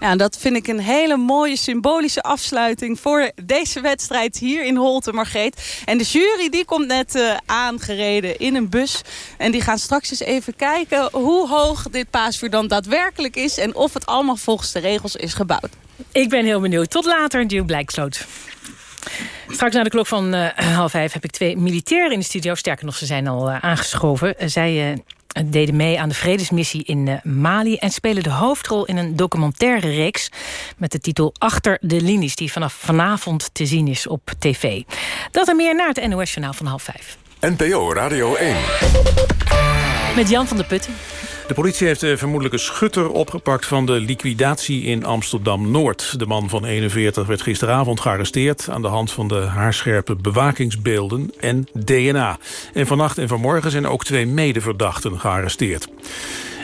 Ja, dat vind ik een hele mooie symbolische afsluiting voor deze wedstrijd hier in Holte, Margreet. En de jury die komt net uh, aangereden in een bus. En die gaan straks eens even kijken hoe hoog dit paasvuur dan daadwerkelijk is... en of het allemaal volgens de regels is gebouwd. Ik ben heel benieuwd. Tot later, Duke Blijksloot. Straks na de klok van uh, half vijf heb ik twee militairen in de studio. Sterker nog, ze zijn al uh, aangeschoven. Zij deden mee aan de vredesmissie in Mali... en spelen de hoofdrol in een documentaire reeks... met de titel Achter de linies... die vanaf vanavond te zien is op tv. Dat en meer naar het NOS-journaal van half vijf. NPO Radio 1. Met Jan van der Putten. De politie heeft de vermoedelijke schutter opgepakt van de liquidatie in Amsterdam-Noord. De man van 41 werd gisteravond gearresteerd... aan de hand van de haarscherpe bewakingsbeelden en DNA. En vannacht en vanmorgen zijn ook twee medeverdachten gearresteerd.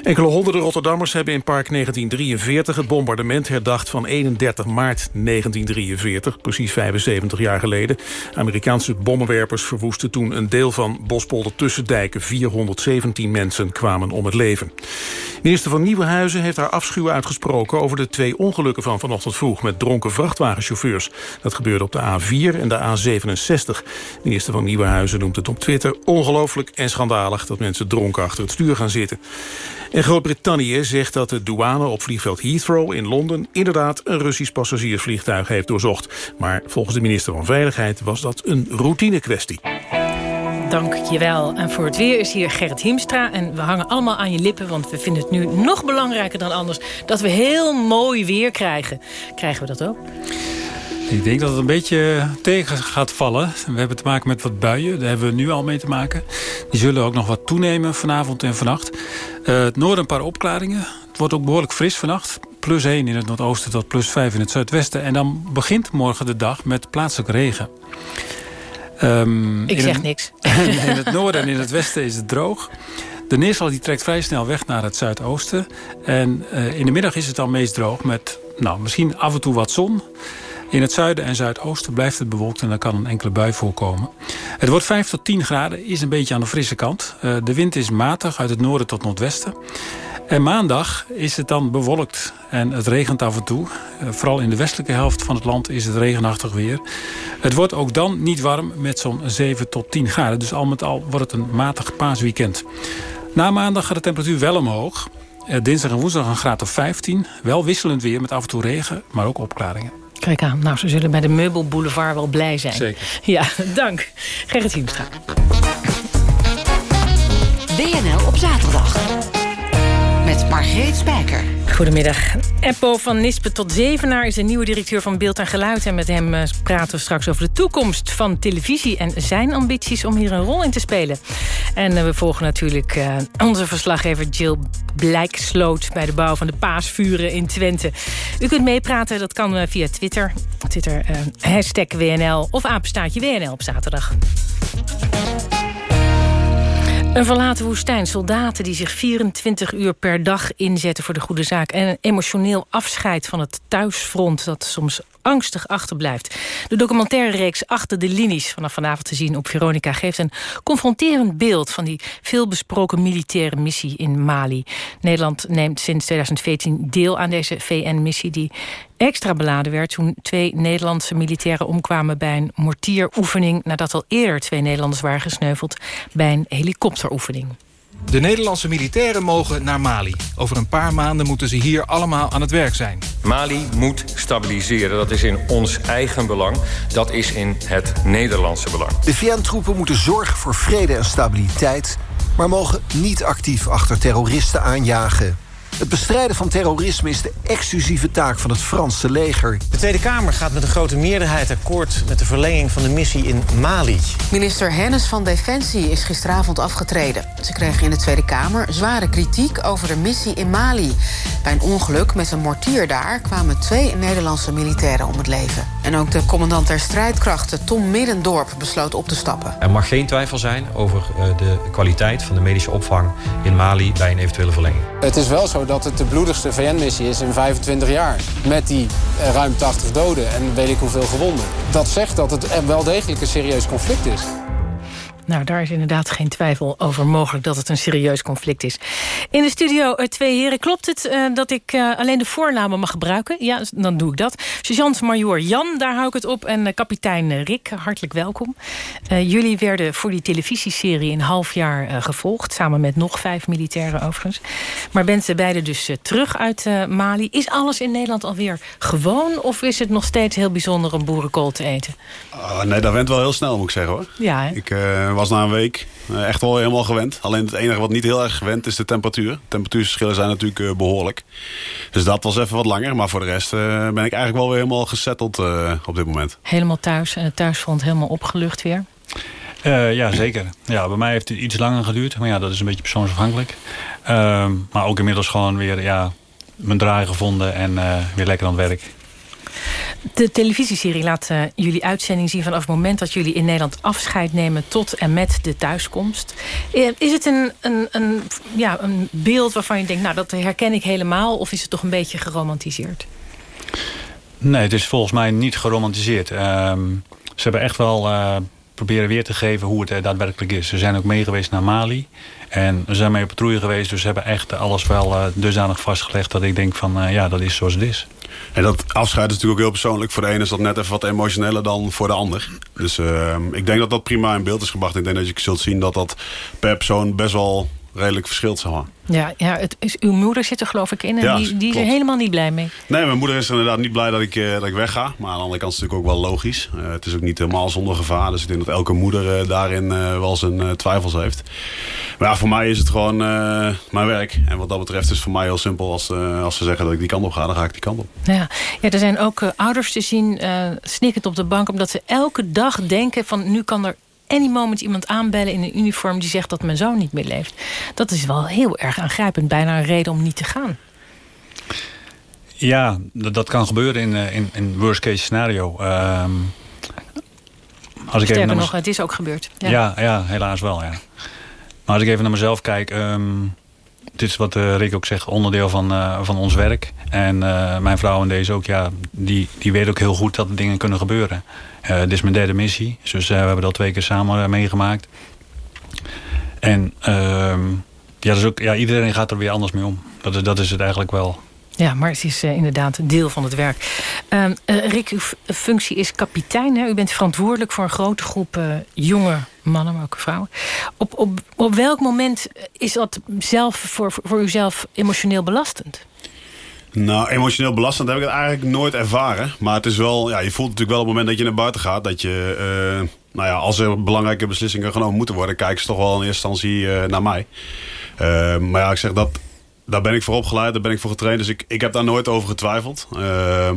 Enkele honderden Rotterdammers hebben in Park 1943 het bombardement herdacht van 31 maart 1943, precies 75 jaar geleden. Amerikaanse bommenwerpers verwoesten toen een deel van Bospolder Tussendijken. 417 mensen kwamen om het leven. Minister van Nieuwenhuizen heeft haar afschuw uitgesproken over de twee ongelukken van vanochtend vroeg met dronken vrachtwagenchauffeurs. Dat gebeurde op de A4 en de A67. Minister van Nieuwenhuizen noemt het op Twitter ongelooflijk en schandalig dat mensen dronken achter het stuur gaan zitten. En Groot-Brittannië zegt dat de douane op vliegveld Heathrow in Londen... inderdaad een Russisch passagiersvliegtuig heeft doorzocht. Maar volgens de minister van Veiligheid was dat een routine kwestie. Dank je wel. En voor het weer is hier Gerrit Hiemstra. En we hangen allemaal aan je lippen, want we vinden het nu nog belangrijker dan anders... dat we heel mooi weer krijgen. Krijgen we dat ook? Ik denk dat het een beetje tegen gaat vallen. We hebben te maken met wat buien. Daar hebben we nu al mee te maken. Die zullen ook nog wat toenemen vanavond en vannacht. Uh, het noorden een paar opklaringen. Het wordt ook behoorlijk fris vannacht. Plus 1 in het noordoosten tot plus 5 in het zuidwesten. En dan begint morgen de dag met plaatselijk regen. Um, Ik zeg het, niks. *laughs* In het noorden en in het westen is het droog. De neerslag die trekt vrij snel weg naar het zuidoosten. En uh, in de middag is het dan meest droog met nou, misschien af en toe wat zon. In het zuiden en zuidoosten blijft het bewolkt en dan kan een enkele bui voorkomen. Het wordt 5 tot 10 graden, is een beetje aan de frisse kant. Uh, de wind is matig uit het noorden tot noordwesten. En maandag is het dan bewolkt en het regent af en toe. Uh, vooral in de westelijke helft van het land is het regenachtig weer. Het wordt ook dan niet warm met zo'n 7 tot 10 graden. Dus al met al wordt het een matig paasweekend. Na maandag gaat de temperatuur wel omhoog. Uh, dinsdag en woensdag een graad of 15. Wel wisselend weer met af en toe regen, maar ook opklaringen. Kijk aan, nou, ze zullen bij de Meubelboulevard wel blij zijn. Zeker. Ja, *laughs* dank. Gerrit WNL op zaterdag. Met Margreet Spijker. Goedemiddag. Eppo van Nispe tot Zevenaar is de nieuwe directeur van Beeld en Geluid. En met hem eh, praten we straks over de toekomst van televisie... en zijn ambities om hier een rol in te spelen. En eh, we volgen natuurlijk uh, onze verslaggever Jill Blijksloot... bij de bouw van de paasvuren in Twente. U kunt meepraten, dat kan via Twitter. Twitter hashtag WNL of apenstaatje WNL op zaterdag. Een verlaten woestijn, soldaten die zich 24 uur per dag inzetten voor de goede zaak... en een emotioneel afscheid van het thuisfront dat soms angstig achterblijft. De documentaire reeks Achter de Linies, vanaf vanavond te zien op Veronica... geeft een confronterend beeld van die veelbesproken militaire missie in Mali. Nederland neemt sinds 2014 deel aan deze VN-missie... die extra beladen werd toen twee Nederlandse militairen omkwamen... bij een mortieroefening nadat al eerder twee Nederlanders waren gesneuveld... bij een helikopteroefening. De Nederlandse militairen mogen naar Mali. Over een paar maanden moeten ze hier allemaal aan het werk zijn. Mali moet stabiliseren. Dat is in ons eigen belang. Dat is in het Nederlandse belang. De VN-troepen moeten zorgen voor vrede en stabiliteit... maar mogen niet actief achter terroristen aanjagen. Het bestrijden van terrorisme is de exclusieve taak van het Franse leger. De Tweede Kamer gaat met een grote meerderheid akkoord... met de verlenging van de missie in Mali. Minister Hennis van Defensie is gisteravond afgetreden. Ze kregen in de Tweede Kamer zware kritiek over de missie in Mali. Bij een ongeluk met een mortier daar... kwamen twee Nederlandse militairen om het leven. En ook de commandant der strijdkrachten, Tom Middendorp... besloot op te stappen. Er mag geen twijfel zijn over eh, de kwaliteit van de medische opvang in Mali... bij een eventuele verlenging. Het is wel zo dat het de bloedigste VN-missie is in 25 jaar. Met die eh, ruim 80 doden en weet ik hoeveel gewonden. Dat zegt dat het wel degelijk een serieus conflict is. Nou, daar is inderdaad geen twijfel over mogelijk dat het een serieus conflict is. In de studio uh, twee heren. Klopt het uh, dat ik uh, alleen de voornamen mag gebruiken? Ja, dan doe ik dat. Sergeant-major Jan, daar hou ik het op. En kapitein Rick, hartelijk welkom. jullie werden voor die televisieserie een half jaar gevolgd. Samen met nog vijf militairen overigens. Maar bent beide dus terug uit Mali. Is alles in Nederland alweer gewoon? Of is het nog steeds heel bijzonder om boerenkool te eten? Oh, nee, dat went wel heel snel moet ik zeggen hoor. Ja, hè? Ik was na een week uh, echt wel helemaal gewend. Alleen het enige wat niet heel erg gewend is de temperatuur. Temperatuurverschillen zijn natuurlijk uh, behoorlijk. Dus dat was even wat langer. Maar voor de rest uh, ben ik eigenlijk wel weer helemaal gesetteld op dit moment. Helemaal thuis en het thuisfront helemaal opgelucht weer? ja, zeker. Ja, bij mij heeft het iets langer geduurd. Maar ja, dat is een beetje persoonsafhankelijk. Ehm, maar ook inmiddels gewoon weer ja, mijn draai gevonden en weer lekker aan het werk. De televisieserie laat uh, jullie uitzending zien vanaf het moment dat jullie in Nederland afscheid nemen tot en met de thuiskomst. Uh, is het een, een, een, ja, een beeld waarvan je denkt, nou dat herken ik helemaal, of is het toch een beetje geromantiseerd? Nee, het is volgens mij niet geromantiseerd. Uh, ze hebben echt wel uh, proberen weer te geven hoe het daadwerkelijk is. Ze zijn ook mee geweest naar Mali. En we zijn mee op patrouille geweest. Dus ze hebben echt alles wel dusdanig vastgelegd dat ik denk van ja, dat is zoals het is. En dat afscheid is natuurlijk ook heel persoonlijk. Voor de ene is dat net even wat emotioneler dan voor de ander. Dus uh, ik denk dat dat prima in beeld is gebracht. Ik denk dat je zult zien dat dat per persoon best wel redelijk verschilt. Zeg maar. Ja, ja het is, uw moeder zit er geloof ik in en ja, die, die is er helemaal niet blij mee. Nee, mijn moeder is er inderdaad niet blij dat ik, uh, dat ik wegga. Maar aan de andere kant is het natuurlijk ook wel logisch. Uh, het is ook niet helemaal zonder gevaar. Dus ik denk dat elke moeder uh, daarin wel zijn twijfels heeft. Maar ja, voor mij is het gewoon mijn werk. En wat dat betreft is het voor mij heel simpel. Als, als ze zeggen dat ik die kant op ga, dan ga ik die kant op. Ja, ja er zijn ook ouders te zien snikkend op de bank. Omdat ze elke dag denken van nu kan er any moment iemand aanbellen in een uniform... die zegt dat mijn zoon niet meer leeft. Dat is wel heel erg aangrijpend. Bijna een reden om niet te gaan. Ja, dat kan gebeuren in, in, in worst case scenario. Uh, als ik even nog, het is ook gebeurd. Ja, ja, ja helaas wel. Ja. Maar als ik even naar mezelf kijk... Um, dit is wat uh, Rick ook zegt, onderdeel van, uh, van ons werk. En uh, mijn vrouw en deze ook, ja, die, die weet ook heel goed dat er dingen kunnen gebeuren. dit is mijn derde missie, dus we hebben dat twee keer samen meegemaakt. En ehm, ja, dus ook, ja, iedereen gaat er weer anders mee om. Dat is, dat is het eigenlijk wel. Ja, maar het is uh, inderdaad deel van het werk. Uh, uh, Rick, uw functie is kapitein. Hè? U bent verantwoordelijk voor een grote groep jonge mannen, maar ook vrouwen. Op, op, op welk moment is dat zelf voor, voor uzelf emotioneel belastend? Nou, emotioneel belastend heb ik het eigenlijk nooit ervaren. Maar het is wel, ja, je voelt natuurlijk wel op het moment dat je naar buiten gaat... dat je, nou ja, als er belangrijke beslissingen genomen moeten worden... kijken ze toch wel in eerste instantie naar mij. maar ja, ik zeg dat daar ben ik voor opgeleid, daar ben ik voor getraind. Dus ik, ik heb daar nooit over getwijfeld. Ehm,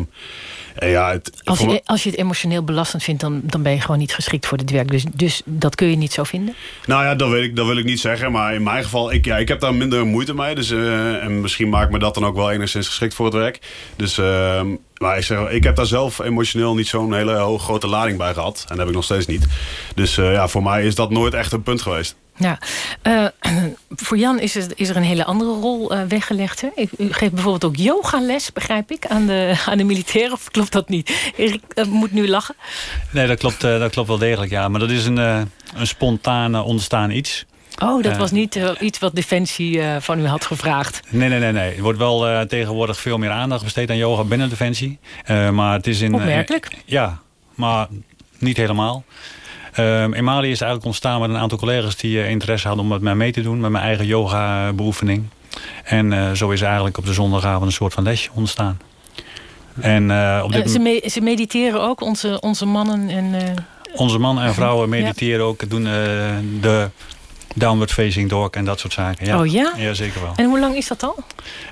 en ja, het, Als je, als je het emotioneel belastend vindt, dan, dan ben je gewoon niet geschikt voor dit werk. Dus, dus dat kun je niet zo vinden? Nou ja, dat, weet ik, dat wil ik niet zeggen. Maar in mijn geval, ik, ja, ik heb daar minder moeite mee. Dus, eh, en misschien maakt me dat dan ook wel enigszins geschikt voor het werk. Dus, ehm, maar ik, zeg, ik heb daar zelf emotioneel niet zo'n hele hoge grote lading bij gehad. En dat heb ik nog steeds niet. Dus eh, ja, voor mij is dat nooit echt een punt geweest. Ja, eh, *clears throat* voor Jan is, het, is er een hele andere rol eh, weggelegd. Hè? U geeft bijvoorbeeld ook yogales, begrijp ik, aan de, *laughs* aan de militairen. Of klopt dat niet? Erik eh, moet nu lachen. Nee, dat klopt, dat klopt wel degelijk, ja. Maar dat is een, een spontaan eh, ontstaan iets. Oh, dat was niet iets wat Defensie van u had gevraagd. Nee, nee, nee, nee. Er wordt wel tegenwoordig veel meer aandacht besteed aan yoga binnen Defensie. Maar het is in... Opmerkelijk. ja, maar niet helemaal. Ehm, in Mali is het eigenlijk ontstaan met een aantal collega's die eh, interesse hadden om met mij mee te doen. Met mijn eigen yoga beoefening. En eh, zo is eigenlijk op de zondagavond een soort van lesje ontstaan. En eh, op dit ze, moment... me- ze mediteren ook, onze, onze mannen en... Onze mannen en vrouwen Ja. mediteren ook, doen de downward facing dog en dat soort zaken. Ja. Oh ja? Ja, zeker wel. En hoe lang is dat al?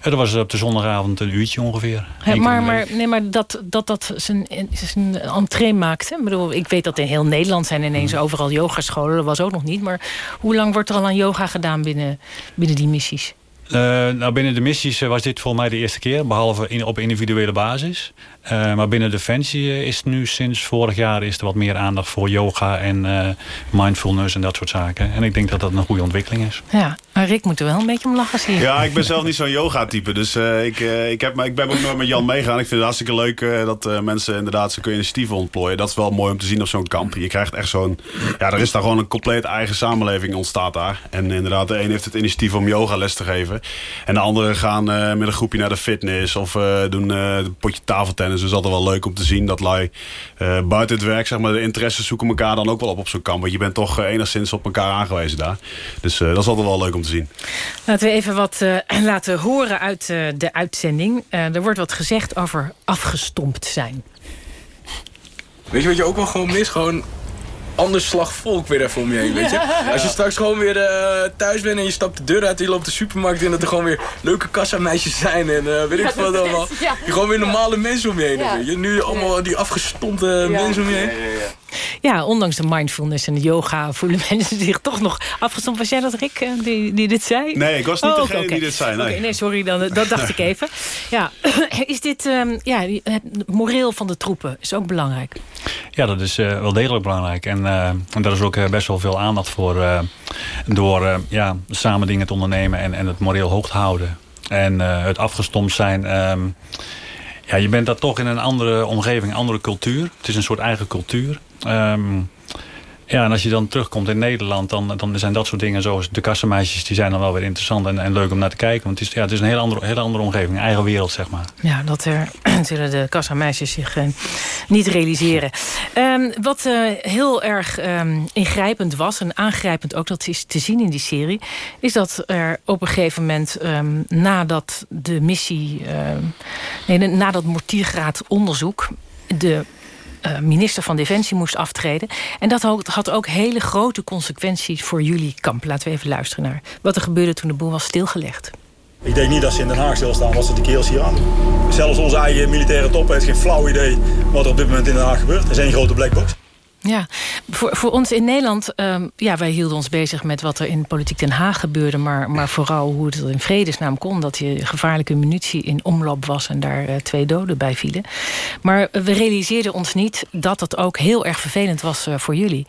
En dat was op de zondagavond een uurtje ongeveer. Maar, maar, nee, maar dat dat, dat zijn, zijn entree maakt. Hè? Ik, bedoel, ik weet dat in heel Nederland zijn ineens Hmm. overal yogascholen. Dat was ook nog niet. Maar hoe lang wordt er al aan yoga gedaan binnen, binnen die missies? Eh, nou, binnen de missies eh, was dit volgens mij de eerste keer, behalve in, op individuele basis. Eh, maar binnen Defensie eh, is nu sinds vorig jaar is er wat meer aandacht voor yoga en eh, mindfulness en dat soort zaken. En ik denk dat dat een goede ontwikkeling is. Ja, maar Rick moet er wel een beetje om lachen, zie je. Ja, ik ben zelf niet zo'n yoga-type. Dus eh, ik, ik, heb, ik ben ook nooit met Jan meegaan. Ik vind het hartstikke leuk eh, dat eh, mensen inderdaad zulke initiatieven ontplooien. Dat is wel mooi om te zien op zo'n kamp. Je krijgt echt zo'n... Ja, er is daar gewoon een compleet eigen samenleving ontstaat daar. En inderdaad, de een heeft het initiatief om yogales te geven. En de anderen gaan eh, met een groepje naar de fitness. Of eh, doen eh, een potje tafeltennis. Dus dat is altijd wel leuk om te zien dat lui eh, buiten het werk, zeg maar, de interesses zoeken elkaar dan ook wel op op zo'n kamp. Want je bent toch eh, enigszins op elkaar aangewezen daar. Dus eh, dat is altijd wel leuk om te zien. Laten we even wat eh, *clears throat* laten horen uit eh, de uitzending. Eh, er wordt wat gezegd over afgestompt zijn. Weet je wat je ook wel gewoon mis? Gewoon ander slag volk weer even om je heen, weet je? Ja. Als je straks gewoon weer eh, thuis bent en je stapt de deur uit... en je loopt de supermarkt in... dat er gewoon weer leuke kassameisjes zijn en eh, weet ik Ja, veel wat allemaal. Je gewoon weer normale mensen om je heen weet je? Nu allemaal die afgestompte mensen om je heen. Ja, ondanks de mindfulness en de yoga voelen *laughs* mensen zich toch nog afgestompt. Was jij dat, Rick, eh, die, die dit zei? Nee, ik was niet Oh, degene die dit zei, nee. Nee, sorry, dan, eh, dat dacht ik even. Ja, *clears throat* is dit, ehm, ja, het moreel van de troepen is ook belangrijk. Ja, dat is eh, wel degelijk belangrijk. En, eh, en daar is ook best wel veel aandacht voor. eh, door eh, ja, samen dingen te ondernemen en, en het moreel hoog te houden. En eh, het afgestompt zijn. ehm, ja, je bent daar toch in een andere omgeving, een andere cultuur. Het is een soort eigen cultuur. Ehm, ja, en als je dan terugkomt in Nederland, dan, dan zijn dat soort dingen zoals de kassenmeisjes, die zijn dan wel weer interessant en, en leuk om naar te kijken. Want het is, ja, het is een hele andere, andere omgeving, eigen wereld, zeg maar. Ja, dat er, *clears throat* zullen de kassameisjes zich eh, niet realiseren. Ehm, wat eh, heel erg ehm, ingrijpend was, en aangrijpend ook, dat is te zien in die serie... is dat er op een gegeven moment, nadat de missie... nee, na dat mortiergraadonderzoek... de minister van Defensie moest aftreden. En dat had- ook hele grote consequenties voor jullie kamp. Laten we even luisteren naar wat er gebeurde toen de boel was stilgelegd. Ik denk niet dat ze in Den Haag stilstaan wat ze de keels hier aan. Zelfs onze eigen militaire top heeft geen flauw idee wat er op dit moment in Den Haag gebeurt. Er is één grote blackbox. Ja, voor, voor ons in Nederland, ehm, ja, wij hielden ons bezig met wat er in politiek Den Haag gebeurde, maar, maar vooral hoe het in vredesnaam kon, dat je gevaarlijke munitie in omloop was en daar eh, twee doden bij vielen. Maar we realiseerden ons niet dat het ook heel erg vervelend was eh, voor jullie.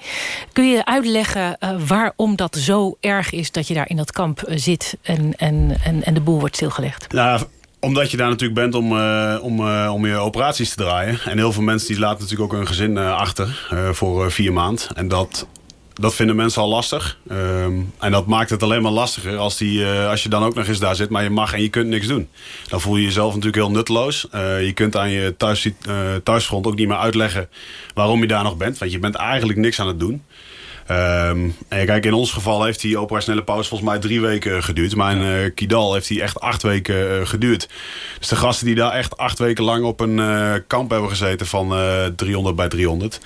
Kun je uitleggen eh, waarom dat zo erg is dat je daar in dat kamp zit en, en, en, en de boel wordt stilgelegd? Nou, omdat je daar natuurlijk bent om, eh, om, eh, om je operaties te draaien. En heel veel mensen die laten natuurlijk ook hun gezin eh, achter voor vier maand. En dat, dat vinden mensen al lastig. Ehm, en dat maakt het alleen maar lastiger als, die, als je dan ook nog eens daar zit. Maar je mag en je kunt niks doen. Dan voel je jezelf natuurlijk heel nutteloos. Je kunt aan je thuis, thuisfront ook niet meer uitleggen waarom je daar nog bent. Want je bent eigenlijk niks aan het doen. Ehm, en kijk, in ons geval heeft die operationele pauze volgens mij drie weken geduurd. Mijn eh, Kidal heeft die echt acht weken eh, geduurd. Dus de gasten die daar echt acht weken lang op een eh, kamp hebben gezeten van 300 bij 300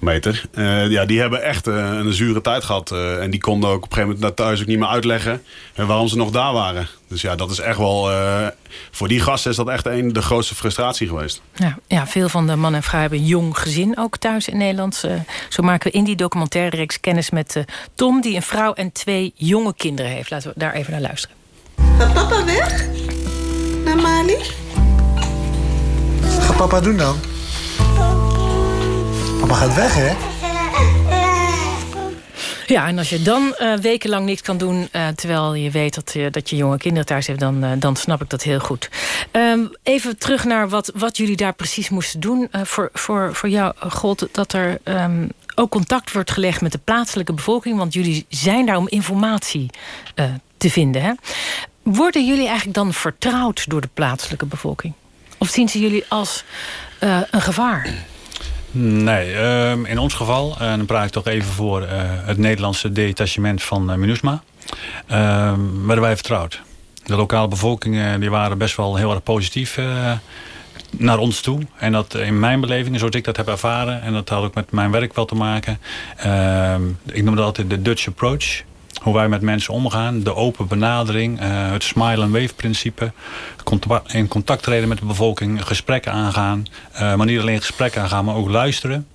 meter. ja, die hebben echt een zure tijd gehad. en die konden ook op een gegeven moment naar thuis ook niet meer uitleggen waarom ze nog daar waren. Dus ja, dat is echt wel... voor die gasten is dat echt een de grootste frustratie geweest. Ja, ja, veel van de man en vrouw hebben een jong gezin ook thuis in Nederland. zo maken we in die documentaire reeks kennis met uh, Tom... die een vrouw en twee jonge kinderen heeft. Laten we daar even naar luisteren. Gaat papa weg? Naar Mali? Wat gaat papa doen dan? Papa gaat weg, hè? Ja, en als je dan uh, wekenlang niks kan doen... Uh, terwijl je weet dat je, dat je jonge kinderen thuis hebt... dan, dan snap ik dat heel goed. Um, even terug naar wat, wat jullie daar precies moesten doen. voor, voor, voor jou gold dat er um, ook contact wordt gelegd met de plaatselijke bevolking... want jullie zijn daar om informatie te vinden. Hè? Worden jullie eigenlijk dan vertrouwd door de plaatselijke bevolking? Of zien ze jullie als een gevaar? Nee, ehm, in ons geval, en dan praat ik toch even voor uh, het Nederlandse detachement van uh, MINUSMA, uh, werden wij vertrouwd. De lokale bevolkingen die waren best wel heel erg positief naar ons toe. En dat in mijn beleving, zoals ik dat heb ervaren, en dat had ook met mijn werk wel te maken. Ehm, ik noem dat altijd de Dutch approach hoe wij met mensen omgaan. De open benadering, uh, het smile and wave principe. In contact treden met de bevolking, gesprekken aangaan. Uh, maar niet alleen gesprekken aangaan, maar ook luisteren.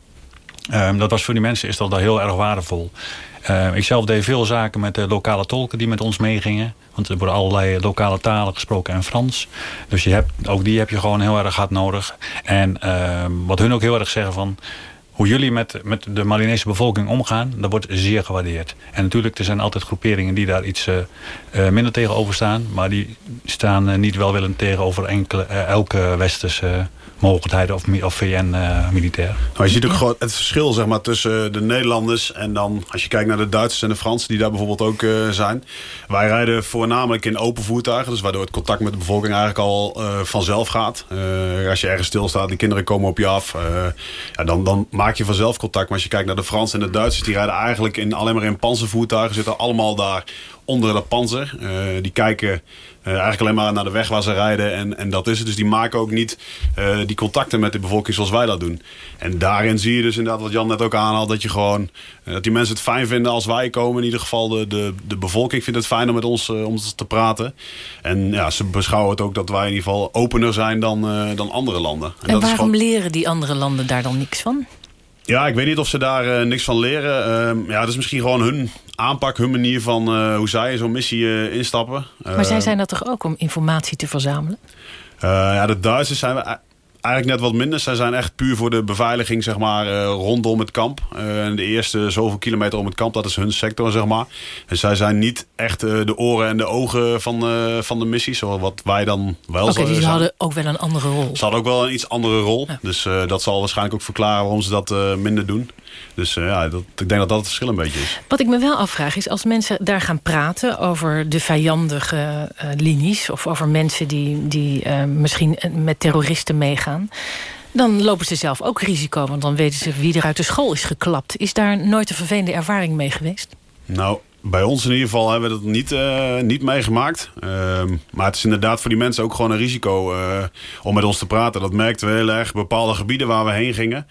Uh, dat was voor die mensen is dat heel erg waardevol. ik zelf deed veel zaken met de lokale tolken die met ons meegingen. Want er worden allerlei lokale talen gesproken en Frans. Dus je hebt, ook die heb je gewoon heel erg hard nodig. En ehm, wat hun ook heel erg zeggen van hoe jullie met, met de Malinese bevolking omgaan, dat wordt zeer gewaardeerd. En natuurlijk, er zijn altijd groeperingen die daar iets uh, minder tegenover staan. Maar die staan uh, niet welwillend tegenover enkele, elke westerse mogelijkheden of, of VN-militair. Uh, nou, je ziet ook gewoon het verschil zeg maar, tussen de Nederlanders en dan als je kijkt naar de Duitsers en de Fransen die daar bijvoorbeeld ook uh, zijn. Wij rijden voornamelijk in open voertuigen, dus waardoor het contact met de bevolking eigenlijk al uh, vanzelf gaat. als je ergens stilstaat, die kinderen komen op je af, ja, dan, dan maak je vanzelf contact. Maar als je kijkt naar de Fransen en de Duitsers, die rijden eigenlijk in, alleen maar in panzervoertuigen, zitten allemaal daar onder de panzer. die kijken uh, eigenlijk alleen maar naar de weg waar ze rijden. En, en dat is het. Dus die maken ook niet uh, die contacten met de bevolking zoals wij dat doen. En daarin zie je dus inderdaad wat Jan net ook aanhaalt. Dat je gewoon, dat die mensen het fijn vinden als wij komen. In ieder geval de, de, de bevolking vindt het fijn om met ons om te praten. En ja, ze beschouwen het ook dat wij in ieder geval opener zijn dan, dan andere landen. En, en waarom gewoon... leren die andere landen daar dan niks van? Ja, ik weet niet of ze daar niks van leren. Uh, ja, dat is misschien gewoon hun aanpak, hun manier van uh, hoe zij zo'n missie uh, instappen. Maar zij zijn dat toch ook om informatie te verzamelen? ja, de Duitsers zijn we eigenlijk net wat minder. Zij zijn echt puur voor de beveiliging zeg maar, uh, rondom het kamp. Uh, en de eerste zoveel kilometer om het kamp, dat is hun sector. Zeg maar. En zij zijn niet echt uh, de oren en de ogen van, van de missie. Zoals wat wij dan wel okay, dus ze hadden ook wel een andere rol. Ze hadden ook wel een iets andere rol. Ja. Dus dat zal waarschijnlijk ook verklaren waarom ze dat minder doen. Dus ja, dat, ik denk dat dat het verschil een beetje is. Wat ik me wel afvraag is, als mensen daar gaan praten... over de vijandige linies... of over mensen die, die misschien met terroristen meegaan dan lopen ze zelf ook risico. Want dan weten ze wie er uit de school is geklapt. Is daar nooit een vervelende ervaring mee geweest? Nou, bij ons in ieder geval hebben we dat niet, uh, niet meegemaakt. Uh, maar het is inderdaad voor die mensen ook gewoon een risico uh, om met ons te praten. Dat merkten we heel erg. Bepaalde gebieden waar we heen gingen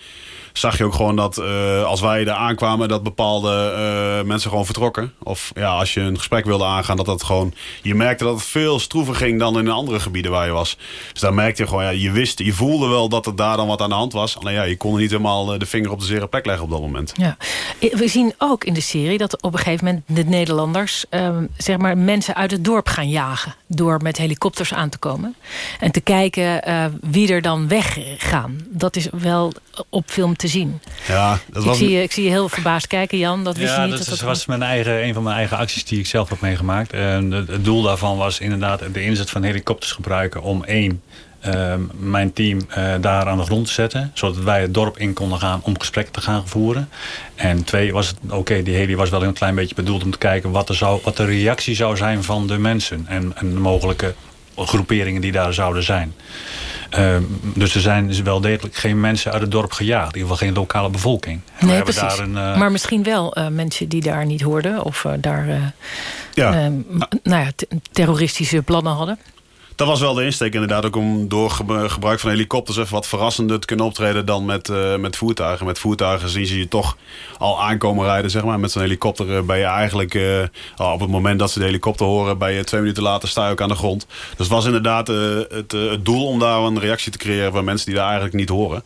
zag je ook gewoon dat uh, als wij er aankwamen... dat bepaalde uh, mensen gewoon vertrokken. Of ja, als je een gesprek wilde aangaan, dat dat gewoon... Je merkte dat het veel stroever ging dan in andere gebieden waar je was. Dus daar merkte je gewoon, ja, je wist, je voelde wel dat er daar dan wat aan de hand was. Alleen ja, je kon niet helemaal eh, de vinger op de zere plek leggen op dat moment. Ja. We zien ook in de serie dat op een gegeven moment de Nederlanders... Um, zeg maar mensen uit het dorp gaan jagen. Door met helikopters aan te komen. En te kijken wie er dan weggaan. Dat is wel op film te zien. Ja, dat was... ik, zie je, ik zie je heel verbaasd kijken, Jan. Dat wist ja, je niet. Dat, dat, dat was mijn eigen, een van mijn eigen acties die ik zelf heb meegemaakt. En het doel daarvan was inderdaad de inzet van helikopters gebruiken om één... Uh, mijn team uh, daar aan de grond te zetten. Zodat wij het dorp in konden gaan om gesprekken te gaan voeren. En twee was het, oké, okay, die heli was wel een klein beetje bedoeld om te kijken wat, er zou, wat de reactie zou zijn van de mensen. En, en de mogelijke groeperingen die daar zouden zijn. Ehm, dus er zijn dus wel degelijk geen mensen uit het dorp gejaagd. In ieder geval geen lokale bevolking. Nee, hebben precies. Daar een, eh, Maar misschien wel eh, mensen die daar niet hoorden... of eh, daar eh, Ja. eh, m- nou ja, te- terroristische plannen hadden. Dat was wel de insteek inderdaad. Ook om door ge- gebruik van helikopters even wat verrassender te kunnen optreden dan met, eh, met voertuigen. Met voertuigen zien ze je toch al aankomen rijden. Zeg maar. Met zo'n helikopter eh, ben je eigenlijk eh, op het moment dat ze de helikopter horen, ben je twee minuten later sta je ook aan de grond. Dus het was inderdaad het, het doel om daar een reactie te creëren bij mensen die daar eigenlijk niet horen.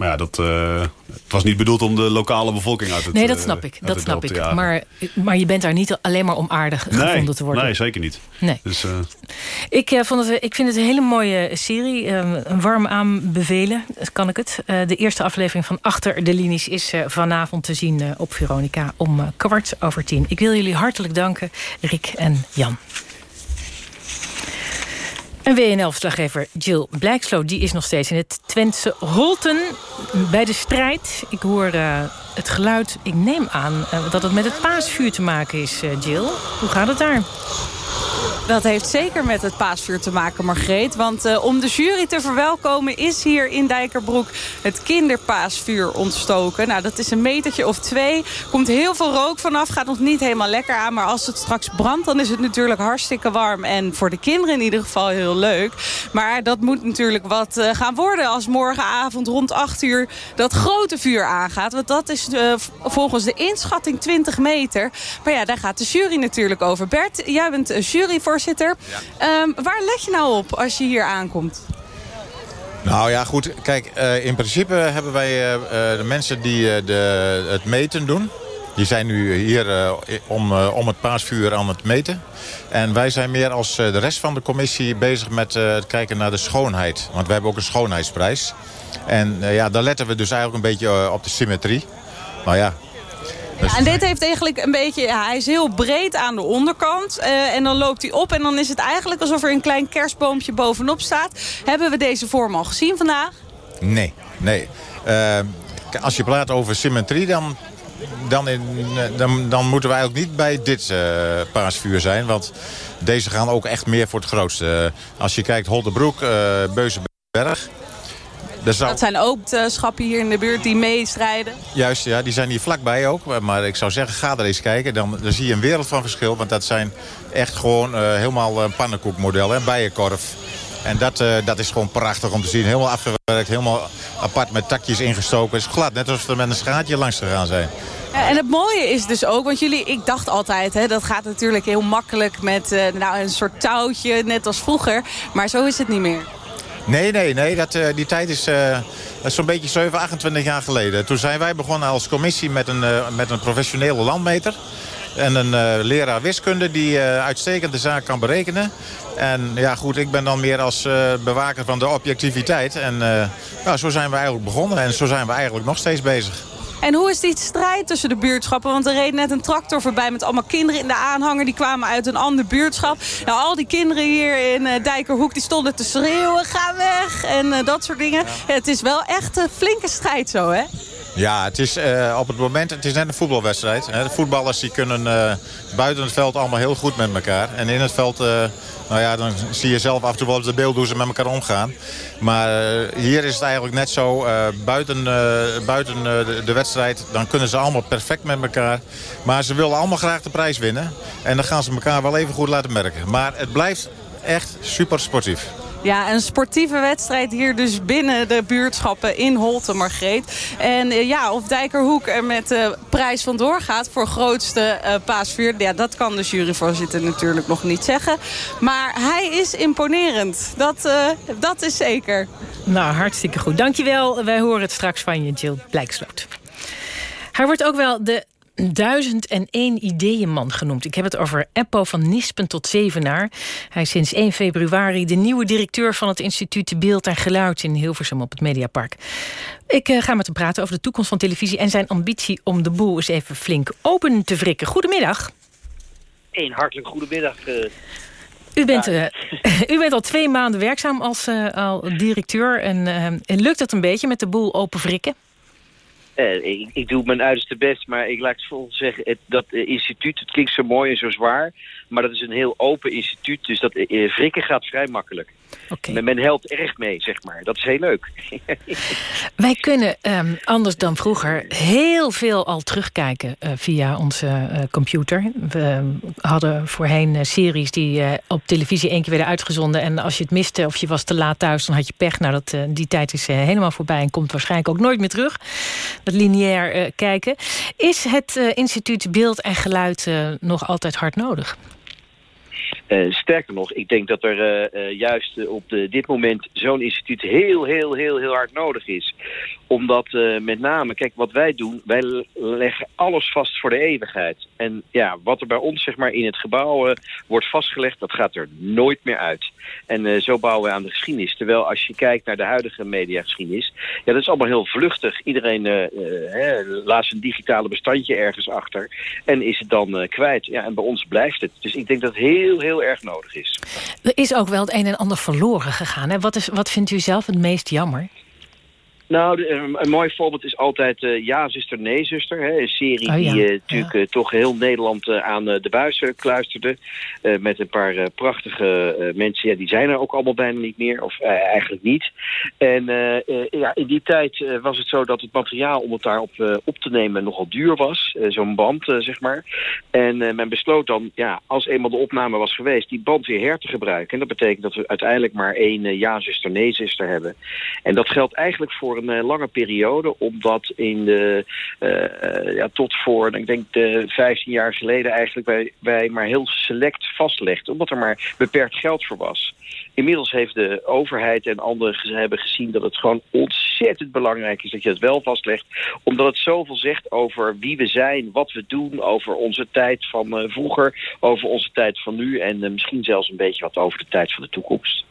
Ehm, maar ja, dat, eh, het was niet bedoeld om de lokale bevolking uit het Nee, dat eh, snap ik. uit Dat snap ik. Maar, maar je bent daar niet alleen maar om aardig gevonden te worden. Nee, zeker niet. Nee. Dus, eh, Ik, eh, vond het, ik vind het een hele mooie serie. eh, een warm aanbevelen, kan ik het. Eh, de eerste aflevering van Achter de Linies is eh, vanavond te zien eh, op Veronica om eh, kwart over tien. Ik wil jullie hartelijk danken, Rick en Jan. En WNL-verslaggever Jill Blijksloot die is nog steeds in het Twentse Holten bij de strijd. Ik hoor eh, het geluid, ik neem aan eh, dat het met het paasvuur te maken is, eh, Jill. Hoe gaat het daar? Dat heeft zeker met het paasvuur te maken, Margreet. Want eh, om de jury te verwelkomen is hier in Dijkerbroek het kinderpaasvuur ontstoken. Nou, dat is een metertje of twee. Komt heel veel rook vanaf, gaat nog niet helemaal lekker aan. Maar als het straks brandt, dan is het natuurlijk hartstikke warm. En voor de kinderen in ieder geval heel leuk. Maar dat moet natuurlijk wat eh, gaan worden als morgenavond rond 8 uur dat grote vuur aangaat. Want dat is eh, volgens de inschatting 20 meter. Maar ja, daar gaat de jury natuurlijk over. Bert, jij bent juryvoorzitter. Ehm, waar let je nou op als je hier aankomt? Nou ja, goed. Kijk, eh, in principe hebben wij eh, eh, de mensen die de, het meten doen. Die zijn nu hier om, om het paasvuur aan het meten. En wij zijn meer als de rest van de commissie bezig met het kijken naar de schoonheid. Want we hebben ook een schoonheidsprijs. En ja, daar letten we dus eigenlijk een beetje op de symmetrie. Maar ja, Ja, en dit heeft eigenlijk een beetje... Ja, hij is heel breed aan de onderkant. eh, en dan loopt hij op en dan is het eigenlijk alsof er een klein kerstboompje bovenop staat. Hebben we deze vorm al gezien vandaag? Nee, nee. Eh, als je praat over symmetrie, dan, dan, in, dan, dan moeten we eigenlijk niet bij dit eh, paasvuur zijn. Want deze gaan ook echt meer voor het grootste. Als je kijkt, Holtebroek, eh Beuzenberg. Zou- Dat zijn ook de schappen hier in de buurt die meestrijden. Juist, ja, die zijn hier vlakbij ook. Maar ik zou zeggen, ga er eens kijken. Dan, dan zie je een wereld van verschil. Want dat zijn echt gewoon eh, helemaal een pannenkoekmodel, hè, bijenkorf. En dat, eh, dat is gewoon prachtig om te zien. Helemaal afgewerkt, helemaal apart met takjes ingestoken. Het is glad, net alsof we met een schaatje langs gegaan zijn. Ja, en het mooie is dus ook, want jullie, ik dacht altijd, hè, dat gaat natuurlijk heel makkelijk met eh, nou, een soort touwtje, net als vroeger. Maar zo is het niet meer. Nee, nee, nee. Dat, eh, die tijd is, eh, zo'n beetje 7, 28 jaar geleden. Toen zijn wij begonnen als commissie met een, eh, met een professionele landmeter. En een leraar wiskunde die uitstekend de zaak kan berekenen. En ja, goed, ik ben dan meer als bewaker van de objectiviteit. En zo zijn we eigenlijk begonnen. En zo zijn we eigenlijk nog steeds bezig. En hoe is die strijd tussen de buurtschappen? Want er reed net een tractor voorbij met allemaal kinderen in de aanhanger. Die kwamen uit een ander buurtschap. Nou, al die kinderen hier in eh, Dijkerhoek die stonden te schreeuwen. Ga weg! En eh, dat soort dingen. Ja, het is wel echt een flinke strijd zo, hè? Ja, het is eh, op het moment, het is net een voetbalwedstrijd. Hè. De voetballers die kunnen eh, buiten het veld allemaal heel goed met elkaar. En in het veld, eh, nou ja, dan zie je zelf af en toe wel eens de beeld hoe ze met elkaar omgaan. Maar hier is het eigenlijk net zo, buiten, buiten de, de wedstrijd, dan kunnen ze allemaal perfect met elkaar. Maar ze willen allemaal graag de prijs winnen. En dan gaan ze elkaar wel even goed laten merken. Maar het blijft echt super sportief. Ja, een sportieve wedstrijd hier dus binnen de buurtschappen in Holte, Margreet. En eh, ja, of Dijkerhoek er met de prijs vandoor gaat voor grootste eh, paasvuur... Ja, dat kan de juryvoorzitter natuurlijk nog niet zeggen. Maar hij is imponerend. Dat, eh, dat is zeker. Nou, hartstikke goed. Dankjewel. Wij horen het straks van je, Jill Blijksloot. Hij wordt ook wel de 1001 ideeënman genoemd. Ik heb het over Eppo van Nispen tot Zevenaar. Hij is sinds 1 februari de nieuwe directeur van het instituut Beeld en Geluid in Hilversum op het Mediapark. Ik eh, ga met hem praten over de toekomst van televisie en zijn ambitie om de boel eens even flink open te wrikken. Goedemiddag. Een hartelijk goedemiddag. eh U bent, eh, *laughs* u bent al twee maanden werkzaam als al directeur. En, en lukt het een beetje met de boel openwrikken? Eh, ik, ik doe mijn uiterste best, maar ik laat het volgens zeggen... Het, dat eh, instituut, het klinkt zo mooi en zo zwaar... maar dat is een heel open instituut, dus dat wrikken gaat vrij makkelijk. Men, men helpt erg mee, zeg maar. Dat is heel leuk. *laughs* Wij kunnen, ehm, anders dan vroeger, heel veel al terugkijken eh, via onze eh, computer. We ehm, hadden voorheen eh, series die op televisie één keer werden uitgezonden. En als je het miste of je was te laat thuis, dan had je pech. Nou, dat, die tijd is helemaal voorbij en komt waarschijnlijk ook nooit meer terug. Dat lineair kijken. Is het instituut Beeld en Geluid nog altijd hard nodig? Eh, sterker nog, ik denk dat er eh, eh, juist op dit moment zo'n instituut heel, heel, heel, heel hard nodig is. Omdat met name, kijk, wat wij doen, wij leggen alles vast voor de eeuwigheid. En ja, wat er bij ons zeg maar in het gebouw wordt vastgelegd, dat gaat er nooit meer uit. En eh, zo bouwen we aan de geschiedenis. Terwijl als je kijkt naar de huidige mediageschiedenis, ja, dat is allemaal heel vluchtig. Iedereen eh, eh, hè, laat zijn digitale bestandje ergens achter en is het dan kwijt. Ja, en bij ons blijft het. Dus ik denk dat het heel, heel erg nodig is. Er is ook wel het een en ander verloren gegaan. Hè? Wat, is, wat vindt u zelf het meest jammer? Nou, de- een, mooi voorbeeld is altijd eh, Ja, zuster, nee, zuster. Hè? Een serie Oh, ja. die eh, natuurlijk eh, toch heel Nederland aan de buis kluisterde. Met een paar prachtige mensen. Ja, die zijn er ook allemaal bijna niet meer. Of eigenlijk niet. En ja, in die tijd was het zo dat het materiaal om het daarop op te nemen nogal duur was. Zo'n band, zeg maar. En men besloot dan, ja, als eenmaal de opname was geweest... die band weer her te gebruiken. En dat betekent dat we uiteindelijk maar één eh, ja-zuster, nee-zuster hebben. En dat geldt eigenlijk voor een eh, lange periode, omdat in de, eh, ja, tot voor, ik denk de 15 jaar geleden eigenlijk, wij, wij maar heel select vastlegden, omdat er maar beperkt geld voor was. Inmiddels heeft de overheid en anderen hebben gezien dat het gewoon ontzettend belangrijk is dat je het wel vastlegt, omdat het zoveel zegt over wie we zijn, wat we doen, over onze tijd van eh, vroeger, over onze tijd van nu en misschien zelfs een beetje wat over de tijd van de toekomst.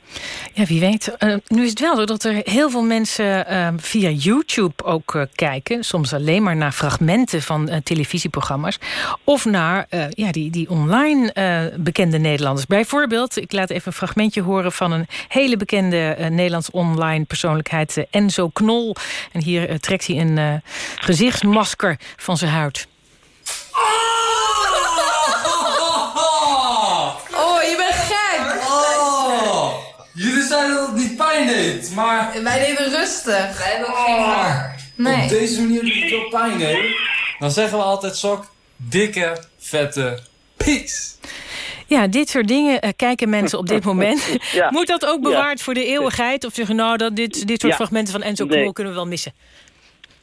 Ja, wie weet. Eh, nu is het wel zo dat er heel veel mensen eh, via YouTube ook eh, kijken. Soms alleen maar naar fragmenten van eh, televisieprogramma's. Of naar ja, die, die online bekende Nederlanders. Bijvoorbeeld, ik laat even een fragmentje horen van een hele bekende Nederlands online persoonlijkheid, Enzo Knol. En hier trekt hij een gezichtsmasker van zijn huid. Oh, je bent gek! Oh, jullie zeiden dat het niet pijn deed, maar... Wij deden rustig. Wij hebben ook geen haar. Nee. Op deze manier doet het wel pijn, hè? Dan zeggen we altijd sok, dikke, vette pieks. Ja, dit soort dingen eh, kijken mensen op dit moment. *laughs* Ja. Moet dat ook Ja. bewaard voor de eeuwigheid? Of zeggen nou, dat dit, dit soort Ja. fragmenten van Enzo Nee. Kunnen we wel missen?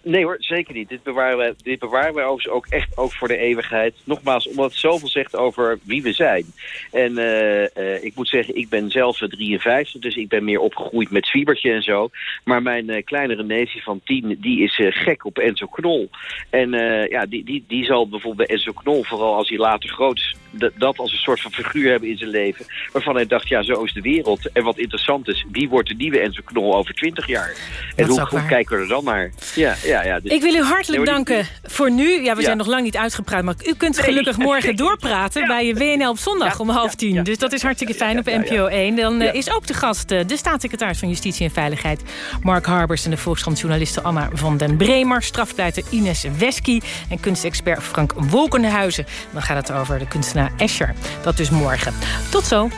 Nee hoor, zeker niet. Dit bewaren wij, dit bewaren wij overigens ook echt ook voor de eeuwigheid. Nogmaals, omdat het zoveel zegt over wie we zijn. En eh, eh, ik moet zeggen, ik ben zelf eh, 53, dus ik ben meer opgegroeid met Zwiebertje en zo. Maar mijn eh, kleinere neefje van 10, die is eh, gek op Enzo Knol. En eh, ja, die, die, die zal bijvoorbeeld bij Enzo Knol, vooral als hij later groot is, dat, dat als een soort van figuur hebben in zijn leven. Waarvan hij dacht, ja, zo is de wereld. En wat interessant is, wie wordt de nieuwe Enzo Knol over 20 jaar? En hoe, hoe kijken we er dan naar? Ja, ja, ja. dus- Ik wil u hartelijk Nee, hoor, die- danken voor nu. Ja, we Ja. zijn nog lang niet uitgepraat, maar u kunt Nee, gelukkig *laughs* morgen doorpraten bij je WNL op zondag om half tien. Dus dat is hartstikke fijn op NPO 1. Dan eh, is ook de gast eh, de staatssecretaris van Justitie en Veiligheid Mark Harbers en de Volkskrant-journaliste Anna van den Bremer, strafpleiter Ines Wesky en kunstexpert Frank Wolkenhuizen. Dan gaat het over de kunstenaar Escher. Dat dus morgen. Tot zo.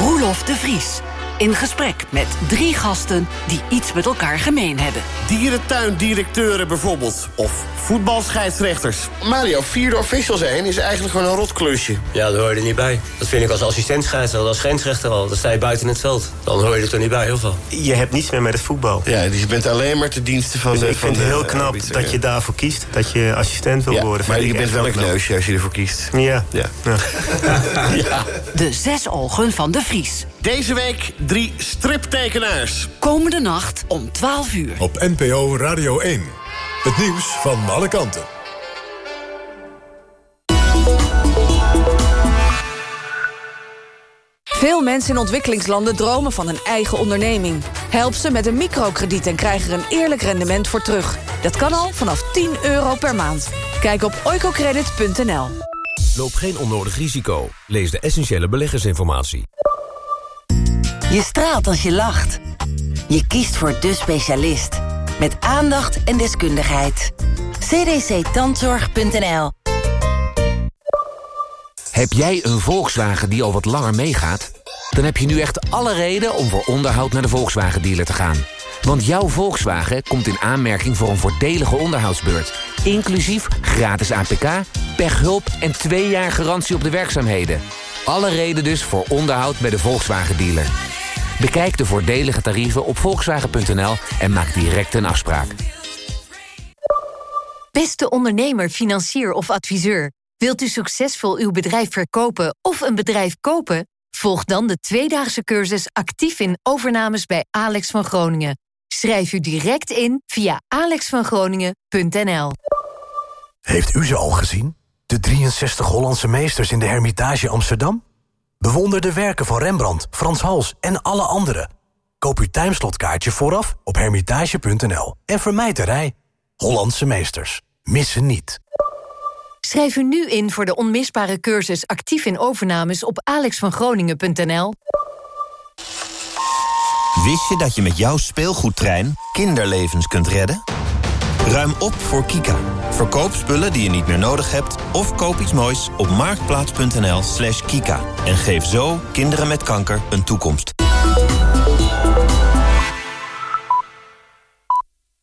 Roelof de Vries. In gesprek met drie gasten die iets met elkaar gemeen hebben. Dierentuindirecteuren bijvoorbeeld. Of voetbalscheidsrechters. Mario, vierde official zijn is eigenlijk gewoon een rotklusje. Ja, daar hoor je er niet bij. Dat vind ik als assistent scheidsrechter, als grensrechter al. Dan sta je buiten het veld. Dan hoor je er toch niet bij, heel veel. Je hebt niets meer met het voetbal. Ja, dus je bent alleen maar te diensten van Dus de ik vind van het de heel knap arbiter, dat ja. je daarvoor kiest. Dat je assistent wil Ja, worden. maar je bent wel een kneusje als je ervoor kiest. Ja. Ja. ja. *laughs* De zes ogen van de Vries. Deze week drie striptekenaars. Komende nacht om 12 uur. Op NPO Radio 1. Het nieuws van alle kanten. Veel mensen in ontwikkelingslanden dromen van een eigen onderneming. Help ze met een microkrediet en krijg er een eerlijk rendement voor terug. Dat kan al vanaf 10 euro per maand. Kijk op oicocredit.nl. Loop geen onnodig risico. Lees de essentiële beleggersinformatie. Je straalt als je lacht. Je kiest voor de specialist. Met aandacht en deskundigheid. cdctandzorg.nl Heb jij een Volkswagen die al wat langer meegaat? Dan heb je nu echt alle reden om voor onderhoud naar de Volkswagen dealer te gaan. Want jouw Volkswagen komt in aanmerking voor een voordelige onderhoudsbeurt. Inclusief gratis APK, pechhulp en twee jaar garantie op de werkzaamheden. Alle reden dus voor onderhoud bij de Volkswagen dealer. Bekijk de voordelige tarieven op volkswagen.nl en maak direct een afspraak. Beste ondernemer, financier of adviseur. Wilt u succesvol uw bedrijf verkopen of een bedrijf kopen? Volg dan de tweedaagse cursus actief in overnames bij Alex van Groningen. Schrijf u direct in via alexvangroningen.nl. Heeft u ze al gezien? De 63 Hollandse meesters in de Hermitage Amsterdam? Bewonder de werken van Rembrandt, Frans Hals en alle anderen. Koop uw timeslotkaartje vooraf op hermitage.nl en vermijd de rij. Hollandse meesters. Missen niet. Schrijf u nu in voor de onmisbare cursus actief in overnames op alexvangroningen.nl. Wist je dat je met jouw speelgoedtrein kinderlevens kunt redden? Ruim op voor Kika. Verkoop spullen die je niet meer nodig hebt... of koop iets moois op marktplaats.nl slash kika. En geef zo kinderen met kanker een toekomst.